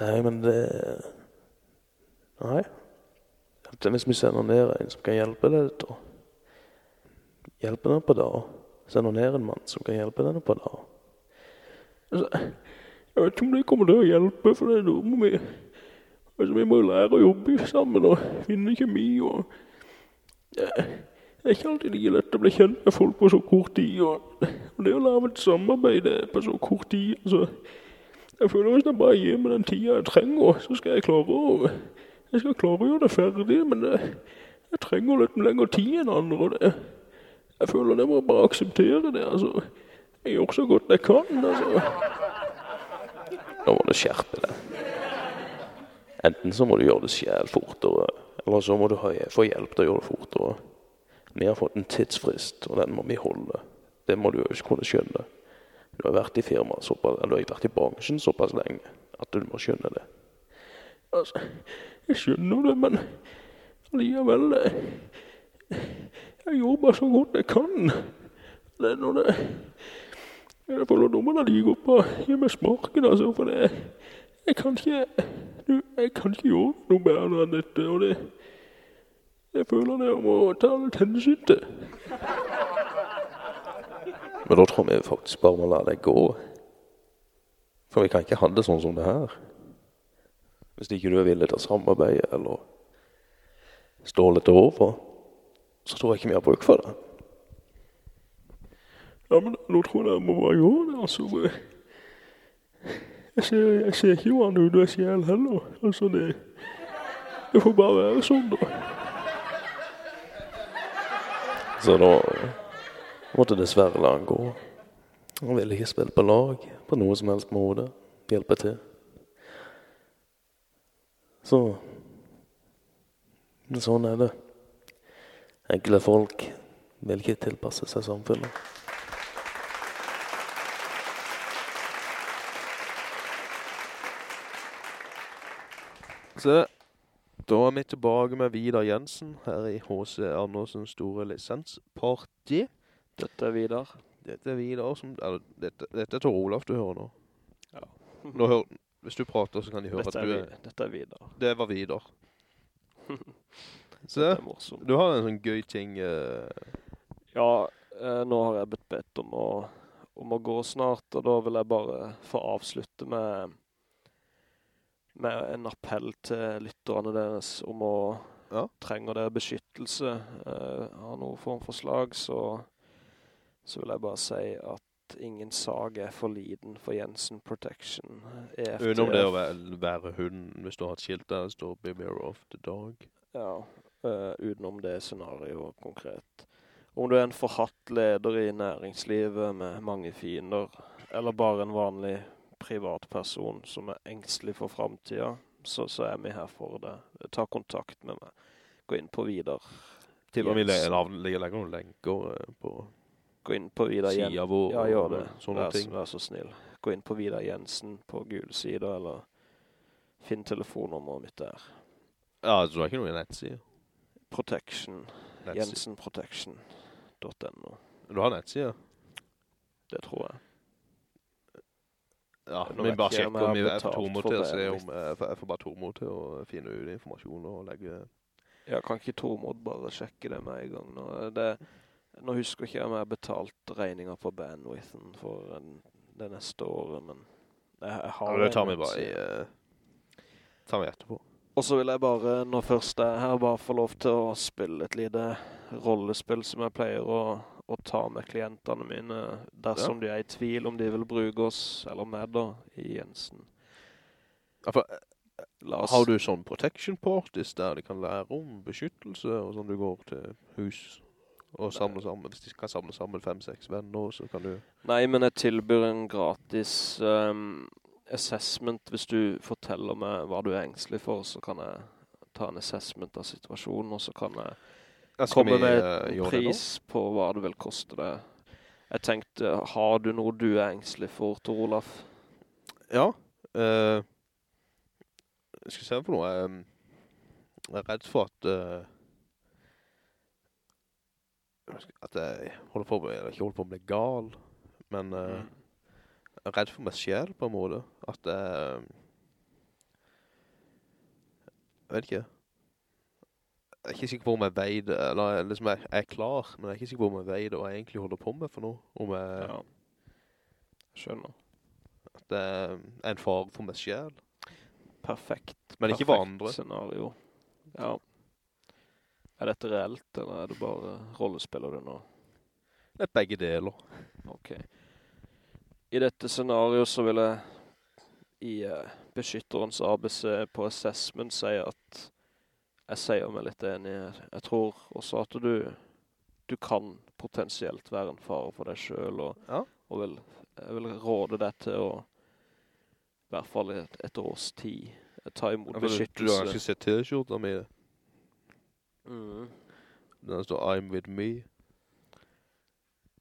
Speaker 2: Nei, men det Nei. Er hvis vi sender ned en som kan hjelpe deg å hjelpe deg på det, sender ned en mann som kan hjelpe denne på det. Altså, jeg vet ikke om det kommer til å hjelpe, for det er noe med Altså, vi må jo lære å jobbe sammen og finne kjemi og Det er ikke alltid like lett å bli kjent med folk på så kort tid. Og, og det å lage et samarbeid på så kort tid altså, Jeg føler hvis jeg bare gir meg den tida jeg trenger, så skal jeg klare å Jeg skal klare å gjøre det ferdig, men jeg, jeg trenger litt lengre tid enn andre. og det, Jeg føler det må bare akseptere det. altså. Jeg gjør så godt jeg kan. altså. Nå må du skjerpe deg. Enten så må du gjøre det sjæl fortere, eller så må du få hjelp til å gjøre det fortere. Vi har fått en tidsfrist, og den må vi holde. Det må du jo ikke kunne skjønne. Du har vært i firmaet såpass, eller du har vært i bransjen såpass lenge at du må skjønne det. Altså, jeg skjønner det, men allikevel eh, Jeg jobber så godt jeg kan. Det er når det Jeg får lov dommerne ligge opp og gi meg sparken, altså, for det Jeg kan ikke du, jeg kan ikke gjøre noe bedre enn dette, og det Jeg føler det må ta litt hensyn til. Men da tror vi faktisk bare må la det gå. For vi kan ikke ha det sånn som det her. Hvis ikke du er villig til å samarbeide eller stå litt over, så tror jeg ikke vi har bruk for det. Ja, men nå tror jeg jeg må bare gjøre det, altså. Jeg ser, jeg ser ikke jo han ut av sjel heller. Altså, det, det får bare være sånn, da. Så da måtte dessverre la han gå. Han ville ikke spille på lag på noe som helst måte. Hjelpe til. Så sånn er det. Enkle folk vil ikke tilpasse seg samfunnet.
Speaker 6: Så da er vi tilbake med Vidar Jensen her i H.C. Andersens store lisensparti.
Speaker 1: Dette er Vidar.
Speaker 6: Dette er Vidar som, eller, dette, dette er Tor Olav du hører nå.
Speaker 1: Ja.
Speaker 6: Nå hør, hvis du prater så kan de høre
Speaker 1: Dette
Speaker 6: at
Speaker 1: er,
Speaker 6: du
Speaker 1: Vi-
Speaker 6: er,
Speaker 1: dette er Vidar.
Speaker 6: det var Vidar. Så, du har en sånn gøy ting, Uh...
Speaker 1: Ja, uh, nå har jeg blitt bedt om å, om å gå snart, og da vil jeg bare få avslutte med, med en appell til lytterne deres om å
Speaker 6: Ja.
Speaker 1: trenger dere beskyttelse uh, har noen form for slag, så, så vil jeg bare si at ingen sag er for liden for Jensen Protection. Unom EFTF.
Speaker 6: utenom det å være, være hunden, hvis du har et skilt der, det står Beware of the Dog.
Speaker 1: Ja, eh, utenom det scenarioet konkret. Om du er en forhatt leder i næringslivet med mange fiender, eller bare en vanlig privatperson som er engstelig for fremtiden, så, så er vi her for det. Ta kontakt med meg. Gå inn på Vidar.
Speaker 6: Tipper vi
Speaker 1: Jensen.
Speaker 6: legger, noen lenker eh, på
Speaker 1: Gå inn på Vidar Jensen.
Speaker 6: Sida vår.
Speaker 1: Ja, gjør det.
Speaker 6: Sånne
Speaker 1: Vær,
Speaker 6: ting.
Speaker 1: vær så snill. Gå inn på Vidar Jensen på gul side, eller finn telefonnummeret mitt der.
Speaker 6: Ja, så er det ikke noe nettside?
Speaker 1: Protection. Jensenprotection.no.
Speaker 6: Du har nettsida?
Speaker 1: Det tror jeg.
Speaker 6: Ja,
Speaker 1: Nå
Speaker 6: vi bare sjekker om vi er for
Speaker 1: for
Speaker 6: til å se om Jeg får bare Tormod til å finne ut informasjon og legge
Speaker 1: Ja, kan ikke Tormod bare sjekke det med en gang nå? Det, nå husker ikke jeg om jeg har betalt regninger på bandwidthen for en, det neste året, men jeg, jeg har
Speaker 2: Ja, det tar vi bare i... eh, tar vi etterpå.
Speaker 1: Og så vil jeg bare, når først jeg er her, bare få lov til å spille et lite rollespill som jeg pleier å, å ta med klientene mine, dersom de er i tvil om de vil bruke oss, eller meg da, i Jensen.
Speaker 2: Ja, for,
Speaker 1: oss...
Speaker 2: har du sånn protection parties der de kan lære om beskyttelse, og sånn du går til hus og samler sammen, hvis de kan samle sammen fem-seks venner, så kan du...
Speaker 1: Nei, men jeg tilbyr en gratis ehm, assessment. Hvis du forteller meg hva du er engstelig for, så kan jeg ta en assessment av situasjonen, og så kan jeg komme
Speaker 2: vi,
Speaker 1: med
Speaker 2: eh,
Speaker 1: en pris på hva det vil koste deg. Jeg tenkte, har du noe du er engstelig for, Tor Olaf?
Speaker 2: Ja. Uh, jeg skal se på noe. Jeg, jeg er redd for at... Uh, at jeg holder på, med, ikke holder på å bli gal, men Uh, er redd for meg selv på en måte. At jeg... Jeg vet ikke. Jeg er ikke sikker på om jeg veier det, eller jeg- liksom jeg, jeg er klar, men jeg er ikke sikker på om jeg det, og jeg egentlig holder på med for noe. Om jeg,
Speaker 1: Ja. Skjønner.
Speaker 2: at det er en far for meg selv.
Speaker 1: Perfekt.
Speaker 2: Men ikke for
Speaker 1: perfekt
Speaker 2: andre.
Speaker 1: scenario. Ja. Er dette reelt, eller er det bare rollespiller du nå?
Speaker 2: Det er begge deler.
Speaker 1: Ok. I dette scenarioet så vil jeg i eh, beskytterens ABC på assessment si at jeg sier meg litt enig her. Jeg tror også at du, du kan potensielt være en fare for deg selv, og,
Speaker 2: Ja.
Speaker 1: og vil, jeg vil råde deg til å, i hvert fall et, et års tid, ta imot
Speaker 2: Ja, beskyttelse. Du, du har ikke sett t-skjorten min.
Speaker 1: Mm.
Speaker 2: Den står I'm with me.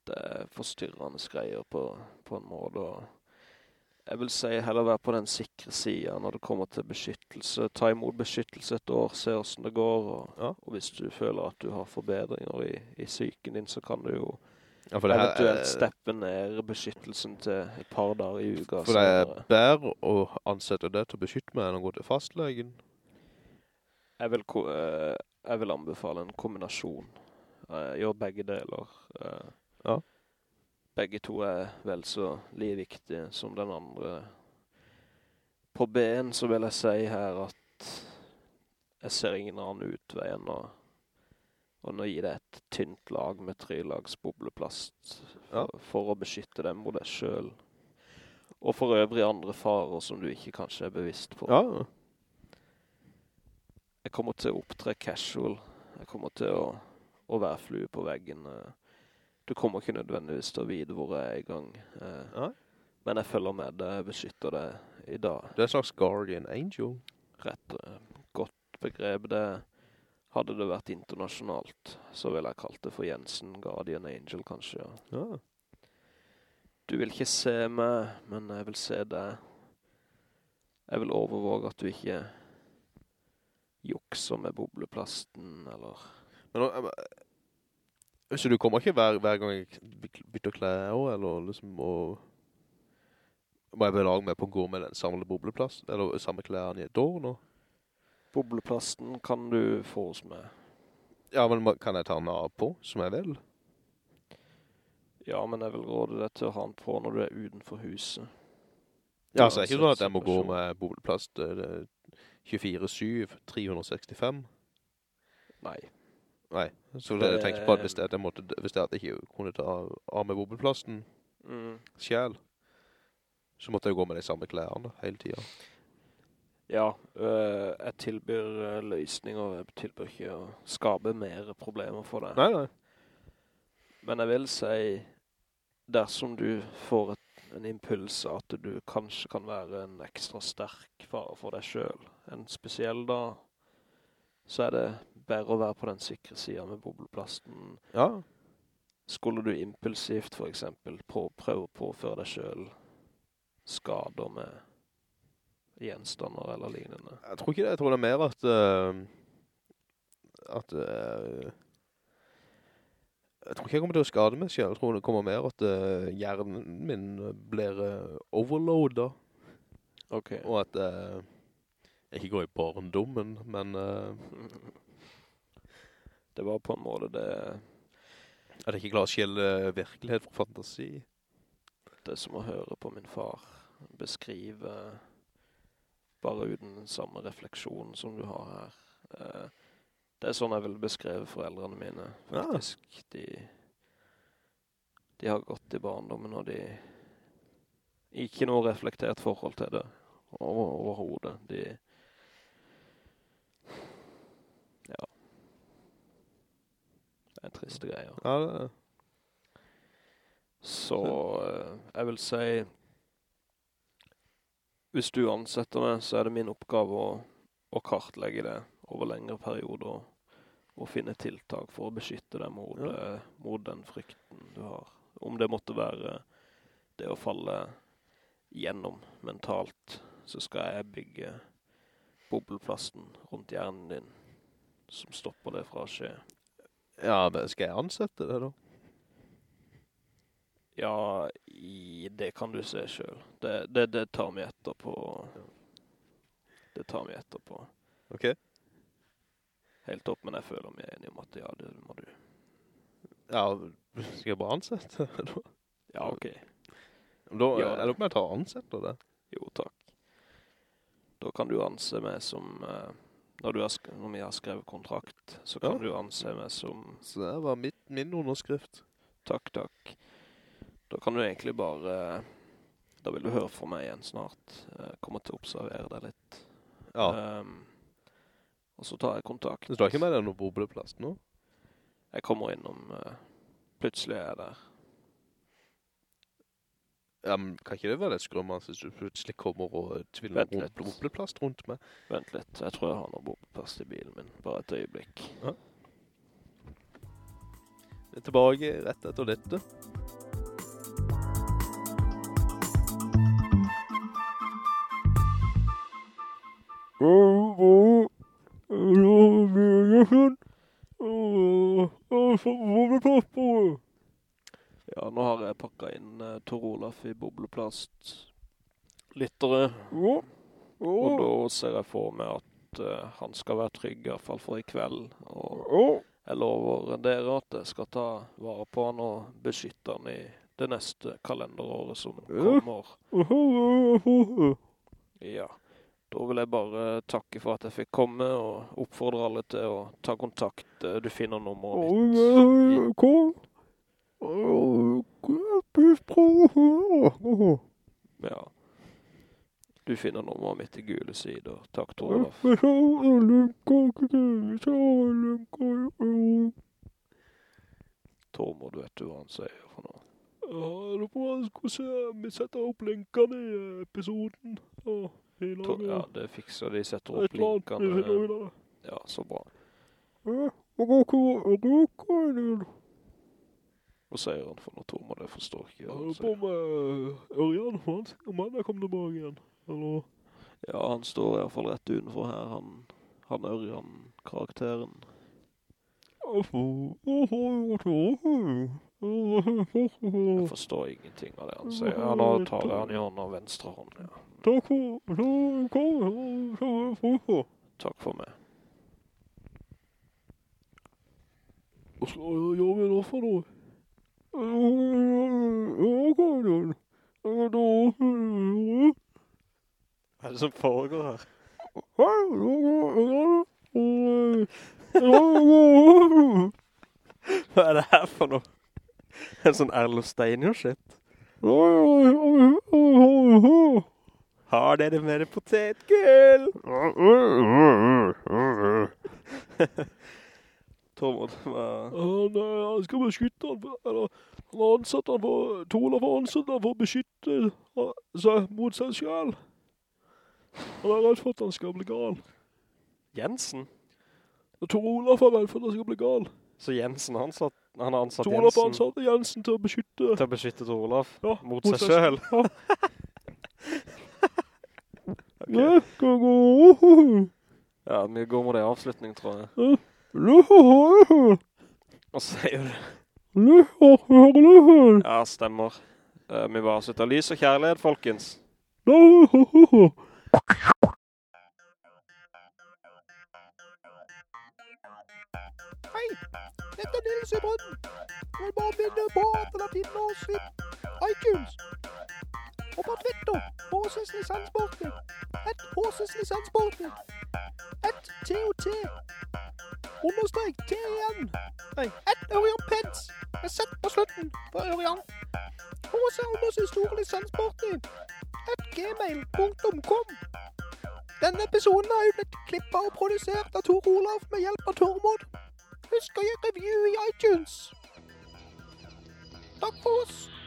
Speaker 1: Det er forstyrrende greier på, på en måte. Og jeg vil si heller være på den sikre siden når det kommer til beskyttelse. Ta imot beskyttelse et år, se hvordan det går. Og,
Speaker 2: Ja.
Speaker 1: og hvis du føler at du har forbedringer i, i psyken din, så kan du jo
Speaker 2: Ja,
Speaker 1: eventuelt
Speaker 2: er,
Speaker 1: steppe ned beskyttelsen til et par dager i uka.
Speaker 2: for det er bedre å ansette det til å beskytte meg enn å gå til fastlegen.
Speaker 1: Jeg vil, eh, jeg vil anbefale en kombinasjon. Eh, Gjør begge deler.
Speaker 2: Ja.
Speaker 1: Begge to er vel så like viktige som den andre. På B-en så vil jeg si her at jeg ser ingen annen utvei enn å, enn å gi deg et tynt lag med trelags bobleplast
Speaker 2: Ja.
Speaker 1: for, for å beskytte dem mot deg selv. Og for øvrig andre farer som du ikke kanskje er bevisst på.
Speaker 2: Ja,
Speaker 1: Jeg kommer til å opptre casual. Jeg kommer til å, å være flue på veggen. eh. Du kommer ikke nødvendigvis til å vite hvor jeg er i gang. eh. Men jeg følger med det, jeg beskytter det i dag.
Speaker 2: det er en slags guardian angel.
Speaker 1: Rett eh, godt begrep. Det hadde det vært internasjonalt, så ville jeg kalt det for Jensen Guardian Angel, kanskje. Ja.
Speaker 2: Ja.
Speaker 1: Du vil ikke se meg, men jeg vil se deg. Jeg vil overvåge at du ikke jukser med bobleplasten, eller...
Speaker 2: Men nå, eh, så du kommer ikke hver, hver gang jeg bytter klær, eller liksom, og må jeg belage meg på å gå med den samme bobleplasten, eller samme klærne i et år nå?
Speaker 1: Bobleplasten kan du få hos meg.
Speaker 2: Ja, men kan jeg ta den av på, som jeg vil?
Speaker 1: Ja, men jeg vil råde deg til å ha den på når du er utenfor huset.
Speaker 2: Ja, så er det ikke sånn at jeg må gå med bobleplast eh, 24-7, 365.
Speaker 1: Nei.
Speaker 2: Nei, så det, jeg tenkte på at hvis
Speaker 1: Det-
Speaker 2: jeg måtte, hvis det at jeg ikke kunne ta av med bobleplasten
Speaker 1: Mm.
Speaker 2: selv, så måtte jeg gå med de samme klærne hele tiden.
Speaker 1: Ja, øh, jeg tilbyr øh, løsninger. Jeg tilbyr ikke å skabe mer problemer for deg.
Speaker 2: Nei, nei.
Speaker 1: Men jeg vil si, dersom du får et, en impuls at du kanskje kan være en ekstra sterk fare for deg selv, en spesiell dag, så er det bedre å være på den sikre siden med bobleplasten.
Speaker 2: Ja,
Speaker 1: Skulle du impulsivt for eksempel på, prøve å påføre deg selv skader med gjenstander eller lignende?
Speaker 2: jeg tror ikke det. Jeg tror det er mer at, uh, at, uh, jeg tror ikke jeg kommer til å skade meg selv. Jeg tror det kommer mer at uh, hjernen min blir uh, overloadet,
Speaker 1: Ok.
Speaker 2: og at jeg ikke går i barndommen, men Uh,
Speaker 1: Det var på en måte det
Speaker 2: Er det ikke glad å skjelle virkelighet fra fantasi?
Speaker 1: Det er som å høre på min far beskrive bare uten den samme refleksjon som du har her. Uh, Det er sånn jeg vil beskrive foreldrene mine,
Speaker 2: Ja.
Speaker 1: faktisk. De, de har gått i barndommen, og de ikke noe reflektert forhold til det over, overhodet. De, ja. Det er en trist greie.
Speaker 2: Ja, det
Speaker 1: Så eh, jeg vil si Hvis du ansetter meg, så er det min oppgave å, å kartlegge det over lengre perioder og finne tiltak for å beskytte deg mot,
Speaker 2: Ja.
Speaker 1: eh, mot den frykten du har. Om det måtte være det å falle gjennom mentalt, så skal jeg bygge bobleplasten rundt hjernen din som stopper det fra å skje.
Speaker 2: Ja, men skal jeg ansette det da?
Speaker 1: Ja, i, det kan du se selv. Det, det, det tar vi etterpå. Det tar vi etterpå.
Speaker 2: Ok.
Speaker 1: Helt opp, men jeg føler meg enig om at ja, det må du.
Speaker 2: Ja, skal jeg bare ansette det da?
Speaker 1: Ja, ok.
Speaker 2: Da
Speaker 1: Ja.
Speaker 2: er det opp med å ta ansette det.
Speaker 1: Jo, takk. Da kan du anse meg som, eh, når, du har, når vi har skrevet kontrakt, så kan
Speaker 2: Ja.
Speaker 1: du anse meg som,
Speaker 2: Så det var mitt, min underskrift.
Speaker 1: takk, takk. Da kan du egentlig bare, da vil du høre fra meg igjen snart. Jeg kommer til å observere deg litt.
Speaker 2: Ja.
Speaker 1: Um, og så tar jeg kontakt.
Speaker 2: Det står ikke med deg noe bobleplast nå.
Speaker 1: Jeg kommer innom, Uh, plutselig er jeg der.
Speaker 2: Ja, men kan ikke det være det skrømmende hvis du plutselig kommer og tviller rom- bobleplast rundt meg?
Speaker 1: Vent litt, jeg tror jeg har noe bobleplast i bilen min. Bare et øyeblikk.
Speaker 2: Vi er tilbake rett etter dette.
Speaker 1: Ja, nå har jeg pakket inn uh, Tor Olaf i bobleplast. Lyttere. Og da ser jeg for meg at uh, han skal være trygg, i hvert fall for i kveld. Og jeg lover dere at jeg skal ta vare på han og beskytte han i det neste kalenderåret som kommer. Ja. Da vil jeg bare takke for at jeg fikk komme, og oppfordre alle til å ta kontakt. Eh, Du finner nummeret mitt. Ja. Du finner nummeret mitt i gule sider. Takk, Tor Olaf. Tormod, vet du hva han sier for noe?
Speaker 2: Ja, da får man skal se. Vi setter opp linkene i episoden.
Speaker 1: Ja, ja, det fikser de. Setter
Speaker 2: opp
Speaker 1: opp
Speaker 2: Ja, så bra. Ja,
Speaker 1: linkene.
Speaker 2: ut av det.
Speaker 1: Ja, så bra. Hva sier han for noe, Tormod? Det forstår ikke.
Speaker 2: Jeg
Speaker 1: hva han
Speaker 2: holder på med Ørjan, han om han er kommet tilbake igjen. Eller,
Speaker 1: Ja, han står i hvert fall rett utenfor her. Han, han Ørjan-karakteren. Jeg forstår ingenting av det han sier. Ja, da tar han i hånden av venstre hånd. Ja.
Speaker 2: Takk for,
Speaker 1: Takk for meg.
Speaker 2: Hva skal gjøre vi nå for noe?
Speaker 1: Hva er det som foregår her? Hva er det her for noe? En sånn Erlo Steiner-shit. Har dere mer potetgull? Tormod.
Speaker 2: Han, han skal beskytte han, for- eller han har ansatt han for, Tola har ansatt han for å beskytte seg mot seg selv. Han er redd for at han skal bli gal.
Speaker 1: Jensen?
Speaker 2: Tor Olaf er redd for at han skal bli gal.
Speaker 1: Så Jensen, han, satt, han har ansatt
Speaker 2: Tor Olaf har
Speaker 1: Jensen
Speaker 2: ansatt Jensen til å beskytte
Speaker 1: til å beskytte Tor Olaf
Speaker 2: Ja,
Speaker 1: mot,
Speaker 2: mot
Speaker 1: seg
Speaker 2: seg
Speaker 1: selv.
Speaker 2: Ja, okay.
Speaker 1: Ja, vi går mot det avslutning, tror jeg. Hva sier du? Ja, stemmer. Uh, vi bare sitter Lys og kjærlighet, folkens.
Speaker 2: Hei, Dette er Nils i Brønnen. Jeg vil bare minne på at det er inne oss i iTunes. Og Twitter. HCs lisenssporty. Et HCs lisenssporty. Et TOT. Understrek T-igjen. Nei, et Ørjan Peds. Med Z på slutten på Ørjan. HC Anders store lisenssporty. Et gmail.com. Denne episoden har jo blitt klippet og produsert av Tor Olav med hjelp av Tormod. Husk å gi review i iTunes. Takk for oss.